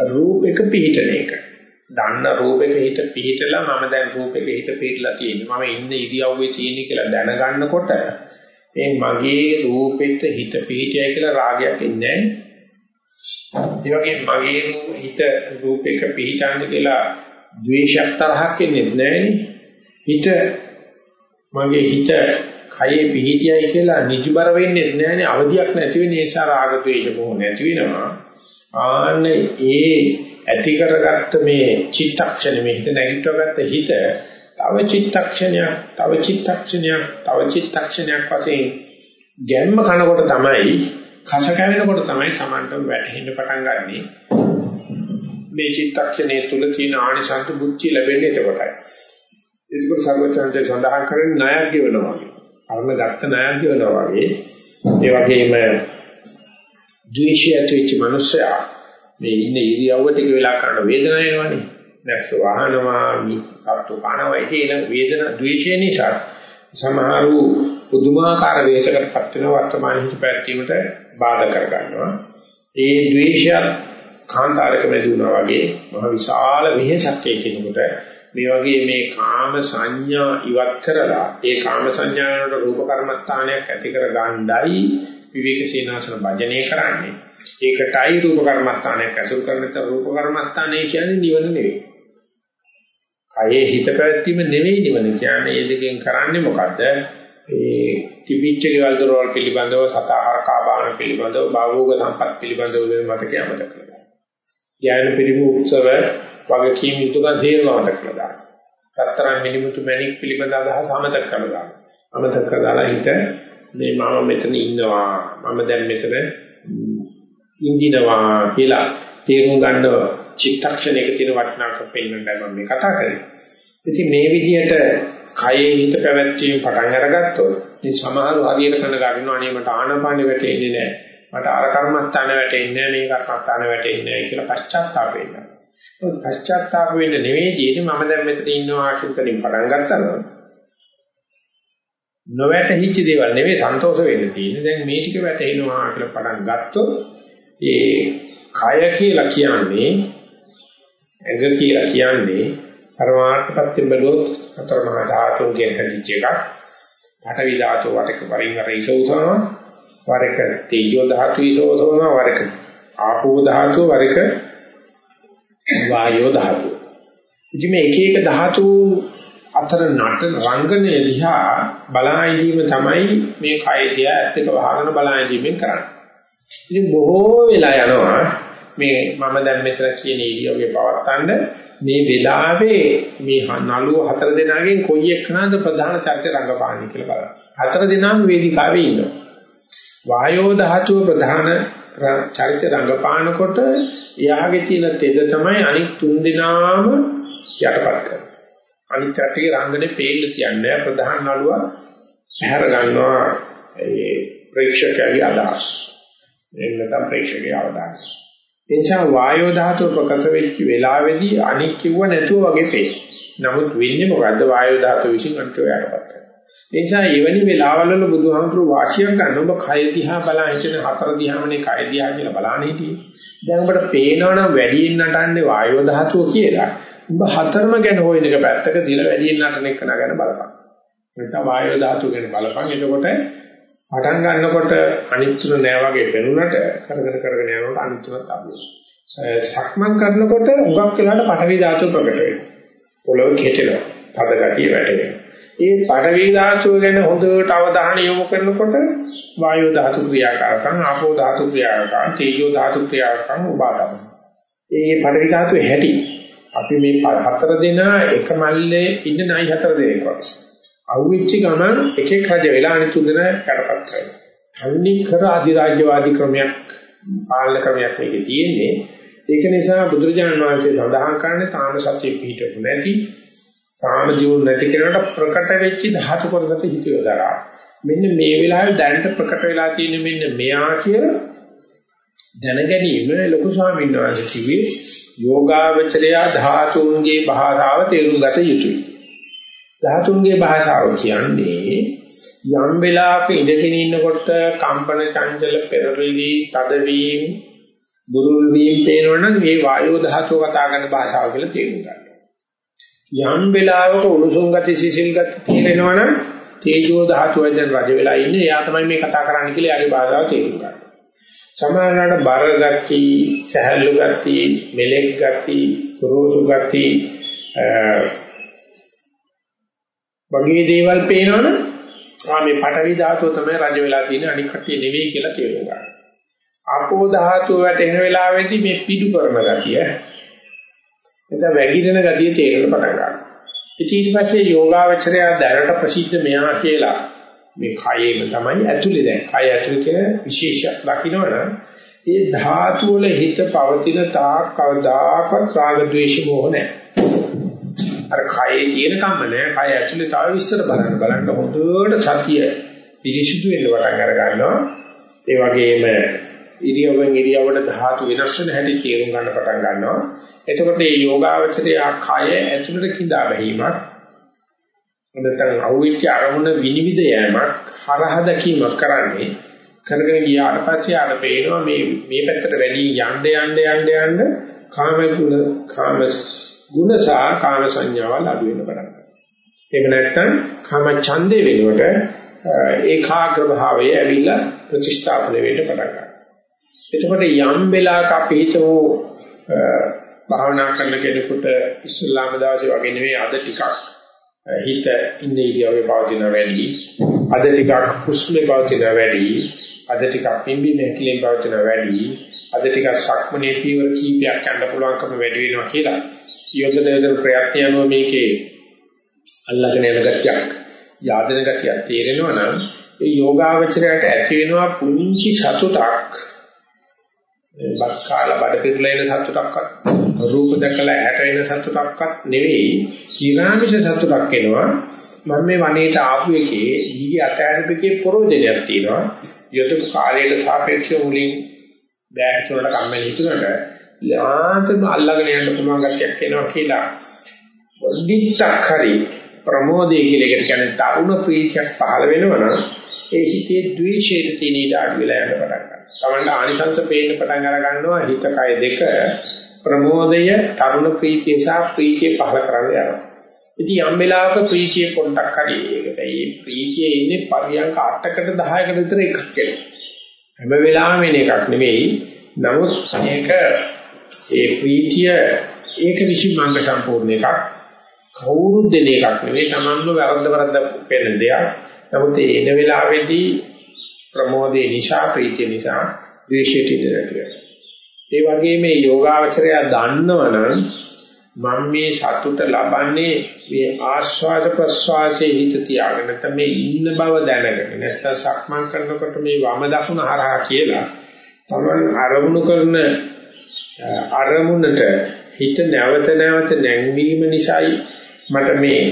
රූපයක පිහිටන එක. දන්න රූපයක හිත පිහිටලා මම දැන් රූපයක හිත පිහිටලා තියෙනවා. මම ඉන්න ඉරියව්වේ තියෙන කියලා දැනගන්නකොට මේ මගේ රූපෙට හිත පිහිටියයි කියලා රාගයක් ඉන්නේ නැහැ. ඒ වගේ මගේ හිත රූපයක පිහිටන්නේ කියලා ද්වේෂයක් තරහක් එන්නේ නැහැ. හිත මගේ හිත කයේ පිහිටියයි කියලා නිජබර වෙන්නේ නැහැනේ අවදියක් නැති වෙන නිසා රාග ද්වේෂ මොහ නැති වෙනවා ආන්න ඒ ඇති කරගත්ත මේ චිත්තක්ෂණ මේ හිත නැගිටවගත්ත හිත තව චිත්තක්ෂණයක් තව චිත්තක්ෂණයක් තව චිත්තක්ෂණයක් වශයෙන් ගැම්ම කනකොට තමයි කස කැවෙනකොට තමයි Tamanට වැටහෙන්න පටන් ගන්නෙ. මේ චිත්තක්ෂණය තුල තියෙන ආනිසංස බුද්ධි ලැබෙන්නේ එතකොටයි. ඒකෝ සර්වචන්සේ සඳහන් කරන්නේ ණයක් ගෙවනවා වගේ. අරණ ගත්ත ණයක් කියනවා වගේ. ඒ වගේම ද්වේෂය ඇතිවෙච්ච මිනිස්සයා මේ ඉන්න ඉරියව්ව ටික වෙලා කරන වේදනාව එනවනේ. නැක්ස වහනවා මිත්තු කනවා. ඉතින් වේදන ද්වේෂය නිසා සමහරු පුදුමාකාර වේශකටපත් වෙන වර්තමාන හිත පැවැත්වීමට බාධා කර ගන්නවා ඒ ද්වේෂය කාන්තාරක මැදුණා වගේ මහ විශාල වෙහසක් එකිනෙකට මේ වගේ මේ කාම සංඥා ඉවත් කරලා ඒ කාම සංඥාවලට රූප කර්මස්ථානයක් ඇති කර ගන්නයි විවේක සීනාසන භජනය කරන්නේ. ඒකටයි රූප කර්මස්ථානයක් ඇසුරු කරනත රූප කර්මස්ථානය කියන්නේ නිවන නෙවෙයි. කයේ හිත පැවැත්වීම නෙවෙයි නිවන කියන්නේ. ඒ දෙකෙන් කරන්නේ මොකද්ද? ඒ තිබිච්ච ගෙවල් දොරවල් පිළිබඳව සතහර කාබාන පිළිබඳව භාවෝග සම්පත් පිළිබඳව වෙන මතකය අමතක කරනවා. ඥාන පිළිමු උත්සව වගකීම් යුතුයකම් තේරුම මතක කරලා රත්තරන් මිනිමුතු මැණික් පිළිබඳ අදහස අමතක කරලා අමතක කරලා හිත මේ මම මෙතන ඉන්නවා මම දැන් මෙතන ඉඳිනවා කියලා තේරුම් ගන්න චිත්තක්ෂණයක තියෙන වටිනාකම පෙන්වන්නයි මම මේ කතා කරන්නේ. ඉතින් මේ විදිහට කයේ හිත පැවැත්වීම පටන් අරගත්තොත් ඉතින් සමහරව හරියට කන ගන්නවා නේ මට ආනපානෙ වැටෙන්නේ නැහැ. මට අර කර්මස්ථාන වැටෙන්නේ නැහැ මේ කර්මස්ථාන වැටෙන්නේ නැහැ කියලා පශ්චාත්තාප වෙනවා. මොකද පශ්චාත්තාප වෙන්න නෙවෙයි ජීවිතේ මම දැන් මෙතන ඉන්නවා කියන තැනින් පටන් ගත්තා නේද? නොවැටහිච්ච දේවල් නෙවෙයි සන්තෝෂ වෙන්න තියෙන්නේ. දැන් මේ ටික වැටෙනවා කියලා පටන් ගත්තොත් ඒ කය කියලා කියන්නේ ඇඟ කියලා කියන්නේ පරමාර්ථපත්‍ය බැලුවොත් අතර මහා ධාතුන්ගේ හැදිච්ච එකක්. පඨවි ධාතුව වටක වරින් වර ඉසෝසනවා. වරක තේජෝ ධාතු ඉසෝසනවා. වරක ආපෝ ධාතුව වරක වායෝ ධාතුව. ඉතින් මේ එක එක ධාතු අතර නට රංගනය දිහා බලායිදීම තමයි මේ කය දිහා ඇත්ත එක වහගෙන බලායිදීමෙන් කරන්නේ. ඉතින් බොහෝ වෙලා යනවා මේ මම දැන් මෙතන කියන ඉරියව්වේ පවත්තන්න මේ වෙලාවේ මේ නළුව හතර දෙනාගෙන් කොයි එක්කනද ප්‍රධාන චර්ච රංගපාන්නේ කියලා බලන්න. හතර දෙනාම වේදිකාවේ ඉන්නවා. වායෝ ධාතුව ප්‍රධාන චරිත රංගපානකොට එයාගේ තියෙන තෙද තමයි අනිත් තුන් දෙනාම යටපත් කරන්නේ. අනිත් රටේ රංගනේ පේන්න තියන්නේ ප්‍රධාන නළුව පැහැර ගන්නවා ඒ ප්‍රේක්ෂකයාගේ අදහස්. එන්නතම් ප්‍රේක්ෂකයා අවධානය. එනිසා වායෝ ධාතුව ප්‍රකට වෙච්ච වෙලාවේදී අනික් කිව්ව නැතුව වගේ පේ. නමුත් වෙන්නේ මොකද්ද වායෝ ධාතුව විසින් අන්තය යටපත් කරනවා. ඒ නිසා එවැනි වෙලාවල් වල බුදුහාමුදුරුවෝ වාසියක් ගන්න ඔබ කය දිහා බලා හිටින හතර දිහාමනේ කය දිහා කියලා බලන්න හිටියේ. දැන් ඔබට පේනවනම් වැඩියෙන් නටන්නේ වායෝ ධාතුව කියලා. ඔබ හතරම ගැන හොයන එක පැත්තක තියලා වැඩියෙන් නටන එක ගැන බලපන්. නැත්නම් වායෝ ධාතුව ගැන බලපන්. එතකොට පටන් ගන්නකොට අනිත් තුන නෑ වගේ පෙනුනට කරගෙන කරගෙන යනකොට අනිත් තුනත් අහුවෙනවා. සක්මන් කරනකොට උගක් වෙලාට පඨවි ධාතුව ප්‍රකට වෙනවා. පොළොව කෙටෙනවා. තද ගතිය වැටෙනවා. ඒ පඨවි ධාතුව ගැන හොඳට අවධානය යොමු කරනකොට වායෝ ධාතු ක්‍රියාකාරකම්, ආපෝ ධාතු ක්‍රියාකාරකම්, තේජෝ ධාතු ක්‍රියාකාරකම් උපාදාන. ඒ පඨවි ධාතුවේ හැටි අපි මේ හතර දෙනා එක මල්ලේ ඉන්න නයි හතර දෙනෙක් වගේ. අහුවෙච්ච ගමන් එක එක රජ වෙලා අනිත් තුන් දෙනා යටපත් කරනවා. තන්නේ කර අධිරාජ්‍යවාදී ක්‍රමයක් පාලන ක්‍රමයක් මේකේ තියෙන්නේ. ඒක නිසා බුදුරජාණන් වහන්සේ සඳහන් කරන්නේ තාම සත්‍ය පිහිටු නැති තාම දියුණු නැති කෙනාට ප්‍රකට වෙච්ච ධාතු කොටසට හිත යොදලා. මෙන්න මේ වෙලාවේ දැනට ප්‍රකට වෙලා තියෙන මෙන්න මෙයා කියලා දැනගැනීම ලොකු ස්වාමීන් වහන්සේ කිව්වේ යෝගාවචරය ධාතුන්ගේ භාෂාව තේරුම් ගත යුතුයි. ධාතුන්ගේ භාෂාව කියන්නේ යම් වෙලාවක ඉඳගෙන ඉන්නකොට කම්පන චංචල පෙරවිලි තදවීම බුරුල් වීම පේනවනම් මේ වායෝ ධාතුව කතා කරන භාෂාව කියලා තේරුම් ගන්න. යම් වෙලාවක උණුසුම් ගති සිසිල් ගති තේරෙනවනම් තේජෝ ධාතුව දැන් රජ වෙලා ඉන්නේ එයා තමයි මේ කතා කරන්න කියලා එයාගේ භාෂාව තේරුම් ගන්න. සමහරවිට බර ගති, සහැල්ලු ගති, මෙලෙක් ගති, කුරුසු ගති වගේ දේවල් පේනවනේ ආ මේ පටවි ධාතුව තමයි රජ වෙලා තියෙන්නේ අනික් කට්ටිය නෙවෙයි කියලා තේරුම් ගන්න. ආපෝ ධාතුව වැටෙන වෙලාවෙදී මේ පිටු කරන ගතිය එතන වැగిරෙන ගතිය තේරෙන්න පටන් ගන්නවා. ඊට පස්සේ යෝගාවචරය දැනට ප්‍රසිද්ධ මෙයා කියලා මේ කයෙම තමයි ඇතුලේ දැන්. කය ඇතුලේ තියෙන විශේෂයක් දකින්නවනම් ඒ ධාතු වල හිත පවතින තාක් කවදාකවත් රාග ద్వේෂ මොහ නැහැ. අර කයේ තියෙන කම්ම නෑ. කය ඇතුලේ තව විස්තර බලන්න. බලන්න හොඳට සතිය පිරිසිදු වෙන්න පටන් අර ගන්නවා. ඒ වගේම ඉරියව්වෙන් ඉරියව්වට ධාතු වෙනස් වෙන හැටි තේරුම් ගන්න පටන් ගන්නවා. එතකොට මේ යෝගාවචරයේ කය ඇතුලට කිඳා බැහිමක් නැත්නම් අවුච්ච අරමුණ විනිවිද යෑමක් හරහ දැකීමක් කරන්නේ කරගෙන ගියාට පස්සේ ආර පේනවා මේ මේ පැත්තට වැඩි යන්න යන්න යන්න යන්න කාම ගුණ කාම ගුණ සහ කාම සංඥාවල් අඩු වෙන පටන් ගන්නවා. එහෙම නැත්නම් කාම ඡන්දේ වෙනකොට ඒකාග්‍ර භාවය ඇවිල්ලා ප්‍රතිස්ථාපන වෙන්න පටන් ගන්නවා. එතකොට යම් වෙලාවක අපි හිතමු භාවනා කරන කෙනෙකුට ඉස්ලාම දාසේ වගේ නෙවෙයි අද ටිකක් හිත ඉන්න ඉරියව්වේ පවතින වැඩි අද ටිකක් හුස්මේ පවතින වැඩි අද ටිකක් පිම්බි මේකලෙන් පවතින වැඩි අද ටිකක් සක්මනේ පීවර කීපයක් ගන්න පුළුවන්කම වැඩි වෙනවා කියලා යොදන යොදන ප්‍රයත්න යනවා මේකේ අල්ලගෙන යන ගතියක් යාදන ගතියක් තේරෙනවා නම් ඒ යෝගාවචරයට ඇති වෙනවා පුංචි සතුටක්. බත් කාලා බඩ පිරලා එන සතුටක්වත් රූප දැකලා ඇහැට එන සතුටක්වත් නෙවෙයි ඊරාමිෂ සතුටක් එනවා. මම මේ වනයේට ආපු එකේ ඊගේ අතහැරපෙකේ ප්‍රෝජනයක් තියෙනවා. යොදපු කාලයට සාපේක්ෂව මුලින් බෑ හිතුනට කම්මැලි හිතුනට ලාන්තම අල්ලගෙන යන්න පුළුවන් ගැටියක් එනවා කියලා. පොඩ්ඩක් හරි ප්‍රමෝදය කියලා එකට කියන්නේ තරුණ ප්‍රීතියක් පහළ වෙනවනම් ඒ හිතේ ද්වේෂයට තියෙන ඉඩ අඩු වෙලා යන පටන් ගන්නවා. තමන්ට ආනිසංස පේන්න පටන් අර ගන්නවා හිත කය දෙක ප්‍රමෝදය තරුණ ප්‍රීතිය සහ ප්‍රීතිය පහළ කරන්න යනවා. ඉතින් යම් වෙලාවක ප්‍රීතිය පොඩ්ඩක් හරි ඒකට මේ ප්‍රීතිය ඉන්නේ පරියන්ක 8කට 10කට විතර එකක් වෙනවා. හැම වෙලාවෙම එන එකක් නෙවෙයි. නමුත් මේක ඒ ප්‍රීතිය ඒක විශ්ි මංග සම්පූර්ණ එකක්. කවුරුත් දෙන එකක් නෙවෙයි. Tamanම වැරද්ද වැරද්ද පෙන්න දෙයක්. නමුත් ඒ එන වෙලාවේදී ප්‍රමෝදේ නිසා ප්‍රීතිය නිසා ද්වේෂයට ඉඳලා ඒ වගේ මේ යෝගාවචරය දන්නවනම් මම මේ සතුට ලබන්නේ මේ ආස්වාද ප්‍රස්වාසයේ හිත තියාගෙන නැත්නම් මේ ඉන්න බව දැනගෙන නැත්නම් සක්මන් කරනකොට මේ වම දකුණ හරහා කියලා තමයි අරමුණු කරන අරමුණට හිත නැවත නැවත නැංවීම නිසායි මට මේ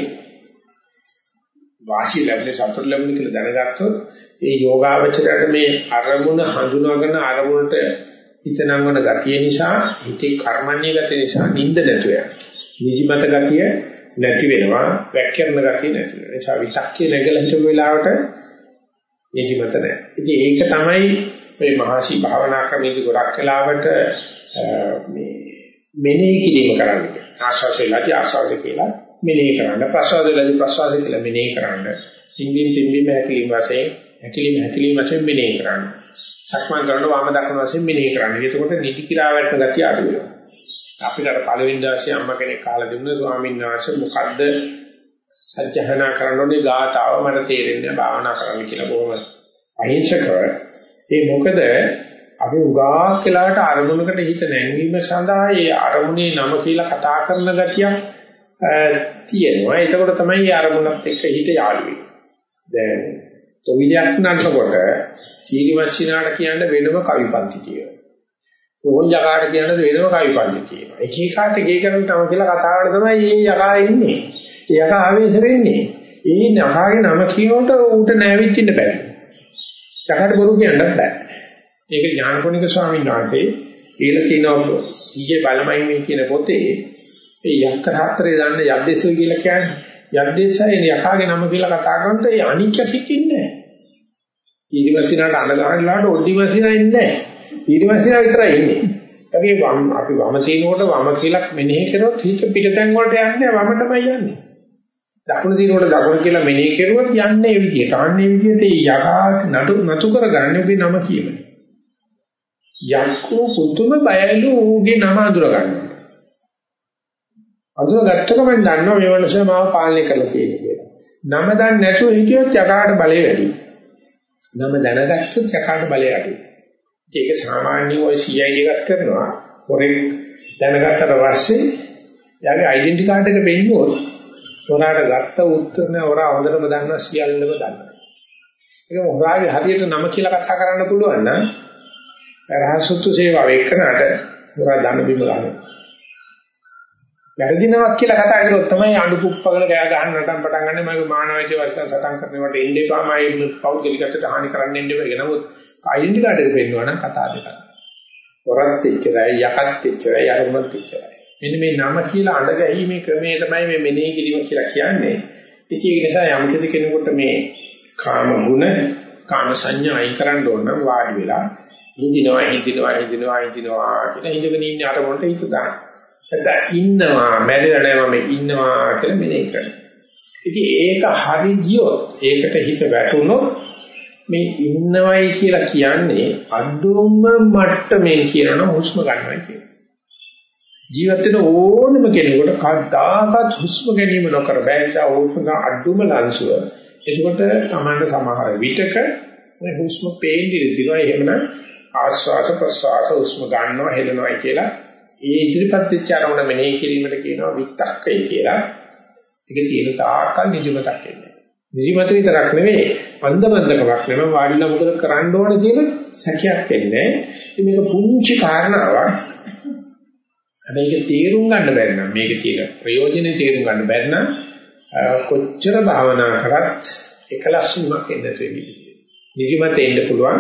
වාසිය ලැබෙන සතුට ලැබෙන කියලා දැනගත්තොත් ඒ යෝගාවචරයට මේ අරමුණ හඳුනාගෙන අරමුණට හිත නංවන ගතිය නිසා හිතේ කර්මන්නේ ගතිය නිසා නිින්ද නැතු වෙනවා. නිදිමත ගතිය නැති වෙනවා, වැක්කරන ගතිය නැති වෙනවා. ඒ නිසා විතක්කේ නැගලා හිටපු වෙලාවට නිදිමත නැහැ. ඉතින් ඒක තමයි මේ මහසි භාවනා ක්‍රමයේදී ගොඩක් වෙලාවට මේ මෙනෙහි කිරීම කරන්නේ. ආශාසෙලාදී ආශාසෙ කියලා මෙනෙහි කරන්න ප්‍රසවාදයේදී ප්‍රසවාදය කියලා මෙනෙහි කරන්න ඉන්දින් පිම්බීම හැකිලිම වශයෙන් හැකිලිම හැකිලිම වශයෙන් මෙනෙහි කරන්න සක්මන් කරන වාම දකුණු වශයෙන් මෙනෙහි කරන්න එතකොට නිදි කිරා වැටෙන ගතිය අඩු වෙනවා අපිට අර පළවෙනි දාසිය අම්මා කෙනෙක් කාලා දුන්න ස්වාමීන් වහන්සේ මොකද්ද සත්‍යහනා කරනෝනේ ගාතාව මට තේරෙන්නේ භාවනා කරන්න කියලා බොහොම අහිංසකව ඒ මොකද අපි උගාක් කියලාට අරමුණකට හිත නැංවීම සඳහා ඒ අරමුණේ නම කියලා කතා කරන ගතියක් තියෙනවා. එතකොට තමයි ආරමුණත් එක්ක හිත යාළු වෙන්නේ. දැන් තොවිලයක් නන්නකොට සීලිමස්සිනාට කියන්න වෙනම කවිපන්ති තියෙනවා. රෝහොන්ජකාට කියන්න වෙනම කවිපන්ති තියෙනවා. එක එකාට ගේ කරන තම කියලා කතාවට තමයි මේ යකා ඉන්නේ. ඒ යකා ආවේශ වෙන්නේ. ඒ යකාගේ නම කියනකොට ඌට නැවිච්චින්න බෑ. යකාට බොරු කියන්නත් බෑ. ඒක ඥානකොණික ස්වාමීන් වහන්සේ ඊළ තිනවා සීයේ බලමයි මේ කියන පොතේ ඒ යක්ක හතරේ දාන්න යද්දේශය කියලා කියන්නේ යද්දේශය යකාගේ නම කියලා කතා කරනකොට ඒ අනික්ක සිටින්නේ නැහැ. ඊදිමසිනාට අඬ ගන්නලාට ඔඩිමසිනා ඉන්නේ නැහැ. ඊදිමසිනා විතරයි ඉන්නේ. අපි වම් අපි වම තිනකොට වම කියලා මෙනෙහි කරොත් හිත පිටතෙන් වලට යන්නේ වමටමයි යන්නේ. දකුණු තිනකොට දකුණු කියලා මෙනෙහි කරුවොත් යන්නේ ඒ විදිහට. අන්නේ විදිහට යකා නඩු නතු කරගන්නේ උගේ නම කියමනේ. යක්කෝ පුදුම බයලු ඌගේ නම අඳුර ගන්නවා. අඳුරගත්ත ගමන් දන්නවා මේ මනුස්සයා මාව පාලනය කරලා තියෙන කියලා. නම දන්නේ නැතුව හිටියොත් යකාට බලය වැඩි. නම දැනගත්තොත් යකාට බලය අඩුයි. ඒක සාමාන්‍ය ඔය CID එකක් කරනවා. හොරෙක් දැනගත්තට පස්සේ යාගේ ඩෙන්ටි කාඩ් එක පෙන්නුවොත් හොරාට ගත්ත උත්තරනේ හොරා හොඳටම දන්නවා සියල්ලම දන්නවා. ඒක හොරාගේ හරියට නම කියලා කතා කරන්න පුළුවන් නම් රහසුත්තු සේවාව එක්කනට හොරා දන්න බිම ගන්නවා. වැරදිනවක් කියලා කතා කරොත් තමයි අඬු කුප්පගෙන ගෑ ගන්න නටම් පටන් ගන්න මගේ මානවයිච වස්තන් සටන් කරනවට එන්නේ පා මයි පෞද්ගලිකත්වයට හානි කරන්න එන්නේ වෙයි. නමුත් අයිඩෙන්ටි කාඩ් එක පෙන්වනවා නම් කතා දෙකක්. වරත් එච්චරයි යකත් එච්චරයි අරමුණත් එච්චරයි. මෙන්න මේ නම කියලා අඬ ගැහිීමේ ක්‍රමය තමයි මේ මෙනෙහි කිරීම කියලා කියන්නේ. ඉතින් ඒක නිසා යම් කිසි කෙනෙකුට මේ කාම ගුණ කාම සංඥා අයින් කරන්න ඕන නම් වාඩි වෙලා හිඳිනවා හිඳිනවා හිඳිනවා හිඳිනවා කියලා ඉඳගෙන ඉන්න අරමුණට හිත දාන්න. නැත්නම් ඉන්නවා මැරිලා නැහැ මම ඉන්නවා කියලා මෙනෙහි කරනවා. ඉතින් ඒක හරි ගියොත් ඒකට හිත වැටුනොත් මේ ඉන්නවයි කියලා කියන්නේ අඩුම මට්ටමේ කියනවා හුස්ම ගන්නවා කියන. ජීවිත වෙන ඕනම කෙනෙකුට කවදාකවත් හුස්ම ගැනීම නොකර බෑ නිසා හුස්ම අඩුම ලංසුව. එතකොට තමන්ට සමහර විටක මේ හුස්ම පේන්නේ ඉතිනවා එහෙමනම් ආශ්වාස ප්‍රශ්වාස හුස්ම ගන්නවා හෙලනවා කියලා ඒ ඉදිරිපත් වෙච්ච අරමුණ මෙනෙහි කිරීමට කියනවා විත්තක්කය කියලා. ඒක තියෙන තාක්කල් නිජමතක් කියන්නේ. නිදිමත විතරක් නෙවෙයි අන්දමන්දකමක් නෙවෙයි වාඩිලා මොකද කරන්න ඕන කියන සැකයක් එන්නේ. ඉතින් මේක පුංචි කාරණාවක්. හැබැයි ඒක තේරුම් ගන්න බැරි නම් මේකේ තියෙන ප්‍රයෝජනේ තේරුම් ගන්න බැරි නම් කොච්චර භාවනා කරත් එකලස් වීමක් එන්න තියෙන්නේ. නිදිමත එන්න පුළුවන්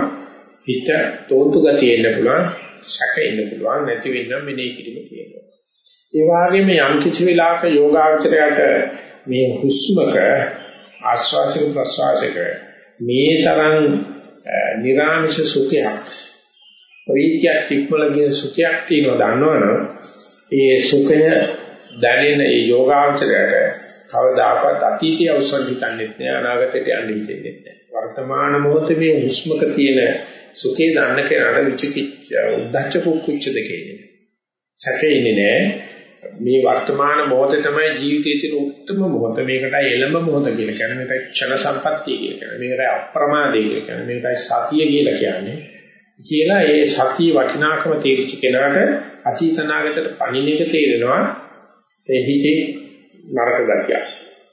හිත තෝන්තු ගතිය එන්න පුළුවන් සැක එන්න පුළුවන් නැති වෙන්න මෙනේ කිරීම තියෙනවා. ඒ වගේම යම් කිසි වෙලාවක යෝගාචරයට මේ හුස්මක ආශ්වාසික ප්‍රශ්වාසික මේ තරම් නිර්ආමිෂ සුඛයක් ප්‍රීතියක් ඉක්මලගේ සුඛයක් තියෙනවා දන්නවනම් ඒ සුඛය දැනෙන ඒ යෝගාචරයට කවදාකවත් අතීතය අවසන් හිතන්නේ නැහැ අනාගතයට යන්න හිතෙන්නේ නැහැ වර්තමාන මොහොතේ මේ හුස්මක තියෙන සුඛේ දන්න කෙනාට විචිකිච්ඡ උද්දච්ච කුක්කුච්ච දෙකේ සැකේ ඉන්නේ නැහැ මේ වර්තමාන මොහොත තමයි ජීවිතයේ තියෙන උත්තරම මොහොත. මේකටයි එළඹ මොහොත කියලා කියන්නේ. මේකයි ක්ෂණ සම්පත්තිය කියලා කියන්නේ. මේකටයි අප්‍රමාදේ කියලා කියන්නේ. මේකටයි සතිය කියලා කියන්නේ. කියලා ඒ සතිය වටිනාකම තේරිච්ච කෙනාට අතීතනාගතට පණින එක තේරෙනවා. ඒ හිතේ නරක ගතිය.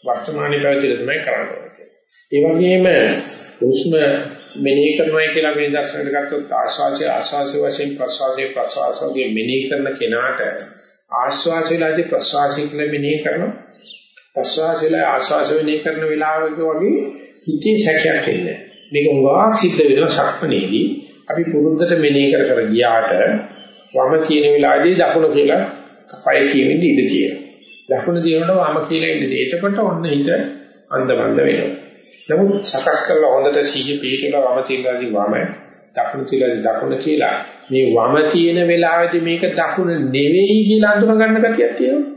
වර්තමානයේ පැවතිලා තමයි කරන්නේ. ඒ වගේම උස්ම මෙනෙහි කරනවා කියලා මේ දර්ශනයට ගත්තොත් ආස්වාසිය ආස්වාසිය වශයෙන් ප්‍රසවාසයේ ප්‍රසවාසයේ මෙනෙහි කරන කෙනාට ආශ්වාසයලාදී ප්‍රශ්වාසය කියලා මෙනෙහි කරනවා. ප්‍රශ්වාසයලා ආශ්වාස මෙනෙහි කරන වෙලාවක වගේ හිතේ සැකයක් එන්නේ. මේක උගාක් සිද්ධ වෙනවා සක්මනේදී. අපි පුරුද්දට මෙනෙහි කර කර ගියාට වම කියන වෙලාවේදී දකුණ කියලා කපය කියමින් ඉඳ තියෙනවා. දකුණ දිනනකොට වම කියලා ඉඳ තියෙනවා. එතකොට ඔන්න හිත අන්දමන්ද වෙනවා. නමුත් සකස් කරලා හොඳට සීය පිටුලා වම තියලාදී වම දකුණ තියලාදී දකුණ කියලා මේ වම තියෙන වෙලාවේදී මේක දකුණ නෙවෙයි කියලා අඳුන ගන්න ගතියක් තියෙනවා.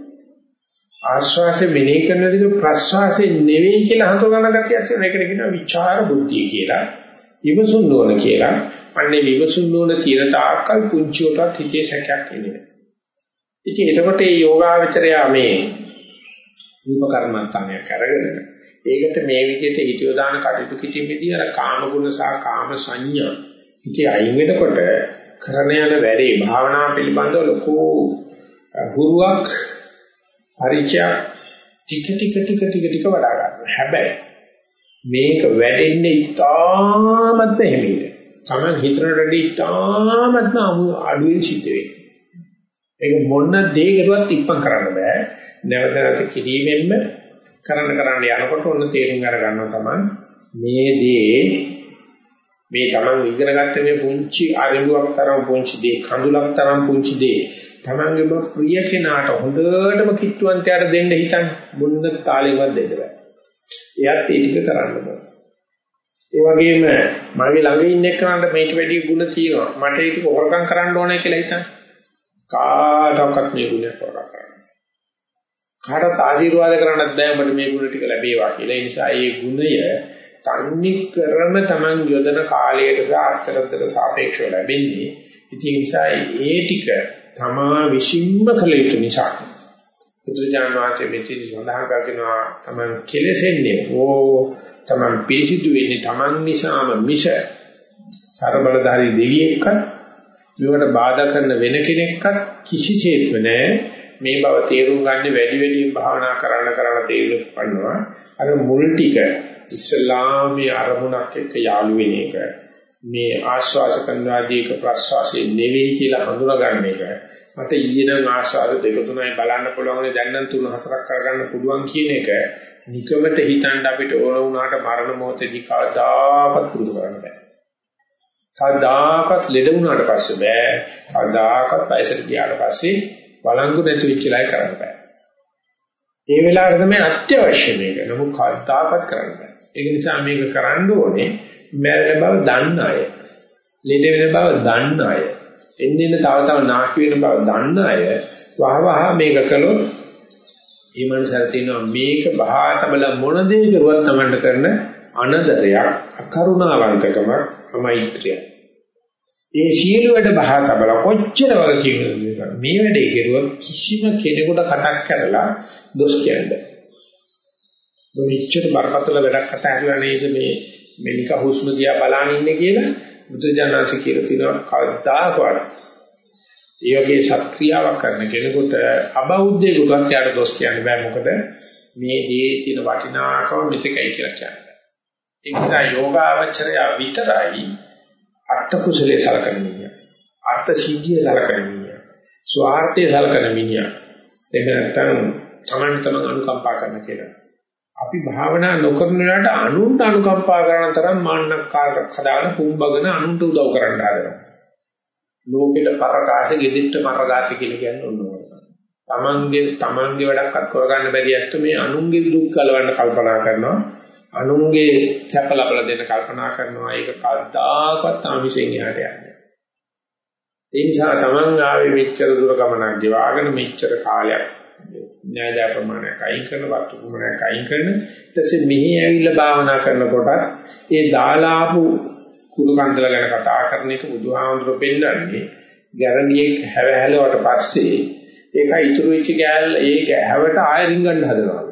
ආශ්වාසය මෙනෙහි කරන විදිහ ප්‍රශ්වාසය නෙවෙයි කියලා හඳුනා ගන්න ගතියක් තියෙනවා. ඒකට කියනවා විචාර බුද්ධිය කියලා. විමසුන් නොවන කියලා. අන්නේ විමසුන් නොවන තියෙන තාක්කල් පුංචි උටත් හිතේ සැකයක් එන්නේ. ඉතින් එතකොට මේ යෝගාවචරය මේ රූප කර්මස්ථානයක් අරගෙන ඒකට මේ විදිහට හිතියෝ දාන කටයුතු කිරීමේදී අර කාම ගුණ සහ කාම සංඥා ඉතින් අයින් වෙනකොට කරන යන වැඩේ භාවනා පිළිබඳව ලොකු හුරුවක් පරිචයක් ටික ටික ටික ටික ටික වඩා ගන්න. හැබැයි මේක වැඩෙන්නේ ඉතාමත් එහෙමයි. Taman හිතන රෙඩි ඉතාමත් අඩුවෙන් සිද්ධ වෙන්නේ. ඒක මොන දේ කරුවත් ඉක්මන් කරන්න බෑ. නැවත නැවත කිරීමෙන්ම කරන්න කරන්න යනකොට ඔන්න තේරුම් අර ගන්නවා තමයි මේ දේ මේ Taman ඉගෙන ගත්ත මේ පුංචි අරිඹුවක් තරම් පුංචි දේ කඳුලක් තරම් පුංචි දේ Tamanගේ බ ප්‍රිය කෙනාට හොඳටම කිට්ටුවන්තයට දෙන්න හිතන්න මුන්න තාලෙවත් දෙන්න බෑ. එයත් ඒ ටික කරන්න ඕන. ඒ වගේම මගේ ළඟ ඉන්න එක්කනට මේක වැඩි ಗುಣ තියෙනවා. මට ඒක හොරකම් කරන්න ඕනේ කියලා හිතන්න. කාටවත් මේ ගුණයක් හොරකම් කරන්න. කාටවත් ආශිර්වාද කරන්නත් බෑ මට මේ ගුණ ටික ලැබේවා කියලා. ඒ නිසා මේ ගුණය තන්නේ කරම Taman යොදන කාලයට සහ අත්‍යන්තයට සාපේක්ෂව ලැබෙන්නේ. ඉතින් ඒ නිසා ඒ ටික තමා විශ්ින්ම කළ යුතු නිසා බුදුජානක වාචේ මෙතන සඳහන් කරනවා Taman කෙලෙසෙන්නේ ඕ Taman පිරිසිදු වෙන්නේ Taman නිසාම මිස ਸਰබලධාරී දෙවියෙක්වත් මේවට බාධා කරන වෙන කෙනෙක්වත් කිසිසේත්ම නැහැ මේ බව තේරුම් ගන්න වැඩි වැඩියෙන් භාවනා කරන්න කරන්න තේරුම් ගන්නවා. අර මුල් ටික ඉස්ලාමී අරමුණක් එක්ක යාළු වෙන එක මේ ආශ්වාස කන්දාදීක ප්‍රශ්වාසයේ නෙවෙයි කියලා හඳුනා ගන්න එක මට ඊයේ නම් ආශ්වාස දෙක තුනයි බලන්න පුළුවන් දැන් නම් තුන හතරක් කරගන්න පුළුවන් කියන එක නිකමට හිතන්න අපිට ඕන වුණාට මරණ මොහොතදී කවදාකවත් පුරුදු කරන්න බෑ. කවදාකවත් ලෙඩ වුණාට පස්සේ බෑ. කවදාකවත් වයසට ගියාට පස්සේ බලංගු නැති වෙච්ච ලයි කරන්න බෑ ඒ වෙලාවට තමයි අත්‍යවශ්‍ය මේක. නමුත් කල්තාපත් කරන්න බෑ. ඒක නිසා මේක කරන්න ඕනේ මැරෙන බව දන්න අය. ලෙඩ වෙන බව දන්න අය. එන්නේ තව තව නාකි වෙන බව දන්න අය වහවහ මේක කළොත් මේ මනසට තියෙනවා මේක බහාතබල මොන දේ කරුවත් Tamanට කරන අනදරයක් අකරුණාවන්තකම අමෛත්‍රිය. ඒ සියලු වැඩ බහා තබලා කොච්චර වගේ කියනද මේ වැඩේ කෙරුවොත් කිසිම කෙනෙකුට කටක් කරලා දොස් කියන්නේ. මෙච්චර බරපතල වැඩක් කතා කරලා නේද මේ මෙලික හුස්ම දිහා බලන ඉන්නේ කියලා බුදුජානක කියලා තිනවා කවදාකවත් ඒ වගේ සත්ක්‍රියාවක් කරන කෙනෙකුට අබෞද්ධයෙකුට යාට දොස් කියන්න බෑ මොකද මේ දේ තියෙන වටිනාකම මෙතකයි කියලා කියන්නේ. ඒ නිසා යෝගාවචරය විතරයි අර්ථ කුසලයේ සලකන මිනිහා. අර්ථ සිද්ධිය සලකන මිනිහා. ස්වార్థය සලකන මිනිහා. ඒක නැත්තම් තමන් තමන් අනුකම්පා කරන කෙනා. අපි භාවනා නොකරන වෙලාවට අනුන්ට අනුකම්පා කරන තරම් මාන්නක්කාරක හදාගෙන පුම්බගෙන අනුන්ට උදව් කරන්න හදනවා. ලෝකෙට පරකාශ ගෙදිට මරගාති කියලා කියන්නේ ඕනෝන. තමන්ගේ තමන්ගේ වැඩක්වත් කරගන්න බැරි ඇත්ත මේ අනුන්ගේ දුක් කලවන්න කල්පනා කරනවා. අනුන්ගේ සැප ලබල දෙන්න කල්පනා කරනවා. ඒක කවදාකවත් ආමිෂෙන් එහාට යන්නේ. ඒ නිසා තමන් ආවේ මෙච්චර දුර ගමනක් ගෙවාගෙන මෙච්චර කාලයක් ඥාය ප්‍රමාණයක් අයින් කරන වස්තු ප්‍රමාණයක් අයින් කරන ඊට පස්සේ මෙහි ඇවිල්ලා භාවනා කරනකොට ඒ දාලාපු කුඩු කන්දල ගැන කතා කරන එක බුදුහාමුදුරුවෝ පෙන්නන්නේ ගැරන්ඩියෙක් හැවහැලුවට පස්සේ ඒක ඉතුරු වෙච්ච ගෑල් ඒක හැවට ආය රින්ගන්න හදනවා.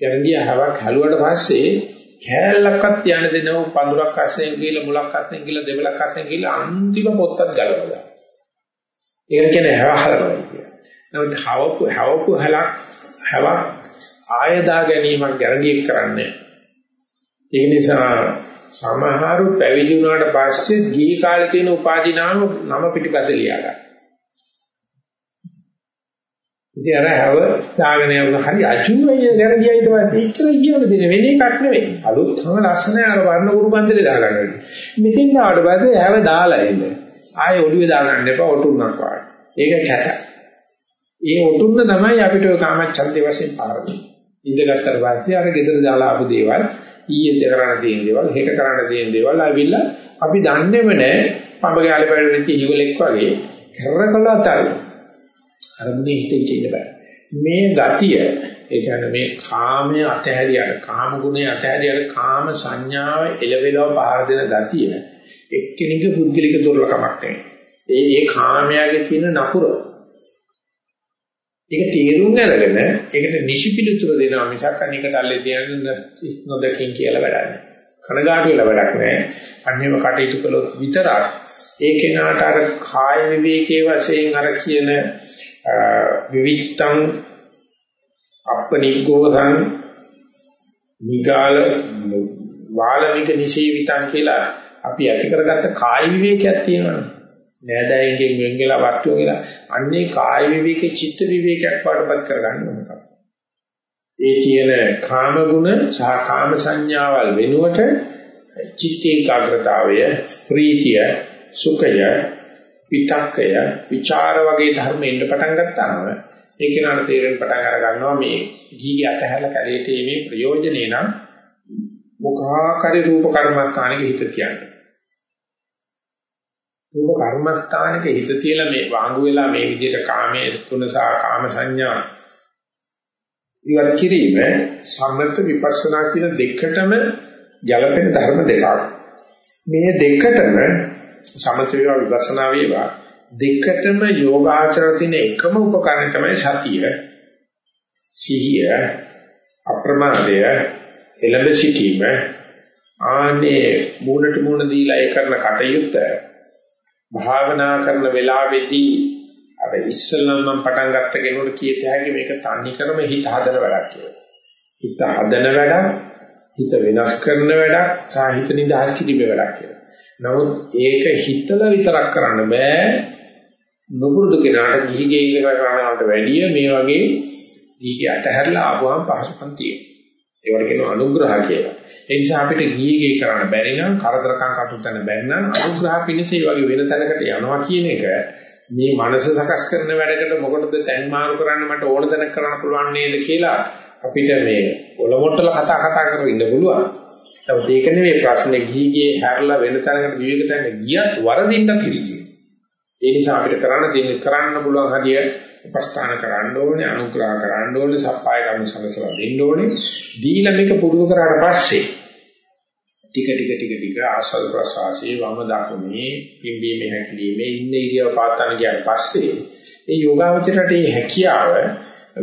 ගැරන්ඩිය හැවක් හැලුවට පස්සේ කෑල්ලක්වත් තියන්න දෙනව පඳුරක් අස්සෙන් කියලා මුලක් අස්සෙන් කියලා දෙවලක් අස්සෙන් කියලා අන්තිම පොත්තක් ගලවලා. ඒක කියන්නේ හැවහලනවා කියන්නේ. නමුත් හවපු හවපු හලක් හැවක් ආයදා ගැනීමක් ගැරන්ඩියෙක් කරන්නේ. ඒ නිසා සමහරු පැවිදි වුණාට පස්සේ ගිහි කාලේ තියෙන උපාධි නාම නම පිටිපස්සේ ලියා ගන්න. ඉතින් අර හැව දාගෙන යන හරි අචුරය ගැන ගියා ඊට පස්සේ ඉච්චර කියන දේ වෙන එකක් නෙවෙයි. අලුත් තම ලස්සනයි අර වර්ණ කුරු බන්දලේ දාගන්න. මෙතෙන් ආවට පස්සේ හැව දාලා එන්න. ආයේ ඔළුවේ දාගන්න එපා ඔටුන්නක් වගේ. ඒක කැත. ඒ ඔටුන්න තමයි අපිට කාමච්ඡන්දේ වශයෙන් පාර දෙන්නේ. ඉඳගත්තර පස්සේ අර gedara දාලා ආපු දේවල් ඊයේ කරන්න තියෙන දේවල් හෙට කරන්න තියෙන දේවල් ආවිල්ලා අපි දන්නේම නැහැ පඹගාලේ පැවැළ වෙච්ච හිවලෙක් වගේ කරකලා තර අරමුණේ හිත ඉන්න බෑ මේ ගතිය ඒ කියන්නේ මේ කාමයේ අතහැරියට කාම ගුණයේ අතහැරියට කාම සංඥාව එලවෙලව පහර දෙන ගතිය එක්කෙනෙක් පුද්ගලික දුර්ලභමක් නෙවෙයි ඒ ඒ කාමයාගේ තියෙන නපුර ඒක තේරුම් අරගෙන ඒකට නිෂිපිලිතුර දෙනවා මිසක් අනිකට අල්ලේ තියන නොදකින් කියලා වැඩක් නැහැ. කනගාටු වෙලා වැඩක් නැහැ. අන්නේම කටයුතු කළොත් විතරක් ඒ කෙනාට අර කාය විවේකයේ වශයෙන් අර කියන විවිත්තං අපනිග්ගෝධං නිගාල වාලමික නිසීවිතං කියලා අපි ඇති කරගත්ත කාය විවේකයක් තියෙනවානේ. නෑදෑයන්ගෙන් වෙන් වෙලා වට්ටුව කියලා අන්නේ කාය විවේකේ චිත්ත විවේකයක් වඩපත් කරගන්න ඕනකම. ඒ කියන කාම ගුණ සහ කාම සංඥාවල් වෙනුවට චිත්ත ඒකාග්‍රතාවය, ප්‍රීතිය, සුඛය, විතක්කය, ਵਿਚාර වගේ ධර්ම එන්න පටන් ගත්තාම ඒක නන තේරෙන්න පටන් අර ගන්නවා මේ ජීවිතය අතහැරලා කැලේට මේ ප්‍රයෝජනේ නම් මුඛාකාරී රූප කර්මස්ථානෙක හිත කියන්නේ. රූප කර්මස්ථානක හිත තියලා මේ වාංගු වෙලා මේ විදිහට කාමයේ ගුණසා කාම සංඥා ඉවත් කිරීම සම්මත විපස්සනා කියන දෙකටම ගැළපෙන ධර්ම දෙකක්. මේ දෙකටම සමථ වේවා විපස්සනා වේවා දෙකටම යෝගාචර තියෙන එකම උපකරණ තමයි සතිය. සිහිය අප්‍රමාදය එළඹ සිටීම ආනේ මූණට මූණ දීලා ඒ කරන කටයුත්ත භාවනා කරන වෙලාවේදී අර ඉස්සෙල්ලම මම පටන් ගත්ත කෙනෙකුට කීත හැකි මේක තන්නේ කරම හිත හදන වැඩක් කියලා. හිත හදන වැඩක්, හිත වෙනස් කරන වැඩක්, සාහිත නිදහස් කිරීමේ වැඩක් කියලා. නමුත් ඒක හිතලා විතරක් කරන්න බෑ. නුපුරුදු කෙනාට ගිහිගේ ඉල කරනවට වැඩිය මේ වගේ ගිහිගේ අතහැරලා ආවම පහසුකම් තියෙනවා. ඒවට කියනවා අනුග්‍රහ කියලා. ඒ නිසා අපිට ගියේ කරන්න බැරි නම් කරදරකම් කටුතන බැරි නම් අනුග්‍රහ පිණිස ඒ වගේ වෙන තැනකට යනවා කියන එක මේ මනස සකස් කරන වැඩකට මොකටද තැන් මාරු කරන්න මට ඕන තැනක කරන්න පුළුවන් නේද කියලා අපිට මේ ඔලොමොට්ටල කතා කතා කරගෙන ඉන්න පුළුවන්. නමුත් ඒක නෙවෙයි ප්‍රශ්නේ ගිහිගේ හැරලා වෙන තැනකට විවේක තැනකට ගියත් වරදින්න කිරිති. ඒ නිසා අපිට කරන්න තියෙන කරන්න පුළුවන් හදිය උපස්ථාන කරන්න ඕනේ, අනුග්‍රහ කරන්න ඕනේ, සප්පාය කරන සමසලා දෙන්න ඕනේ. දීලා මේක පුරුදු කරාට පස්සේ ටික ටික ටික ටික ආස්වාද ප්‍රසවාසයේ වම දකුණේ පිම්බීමේ හැකිලිමේ ඉන්න ඉරියව පාත්තන ගියාට පස්සේ ඒ යෝගාවචරයට මේ හැකියාව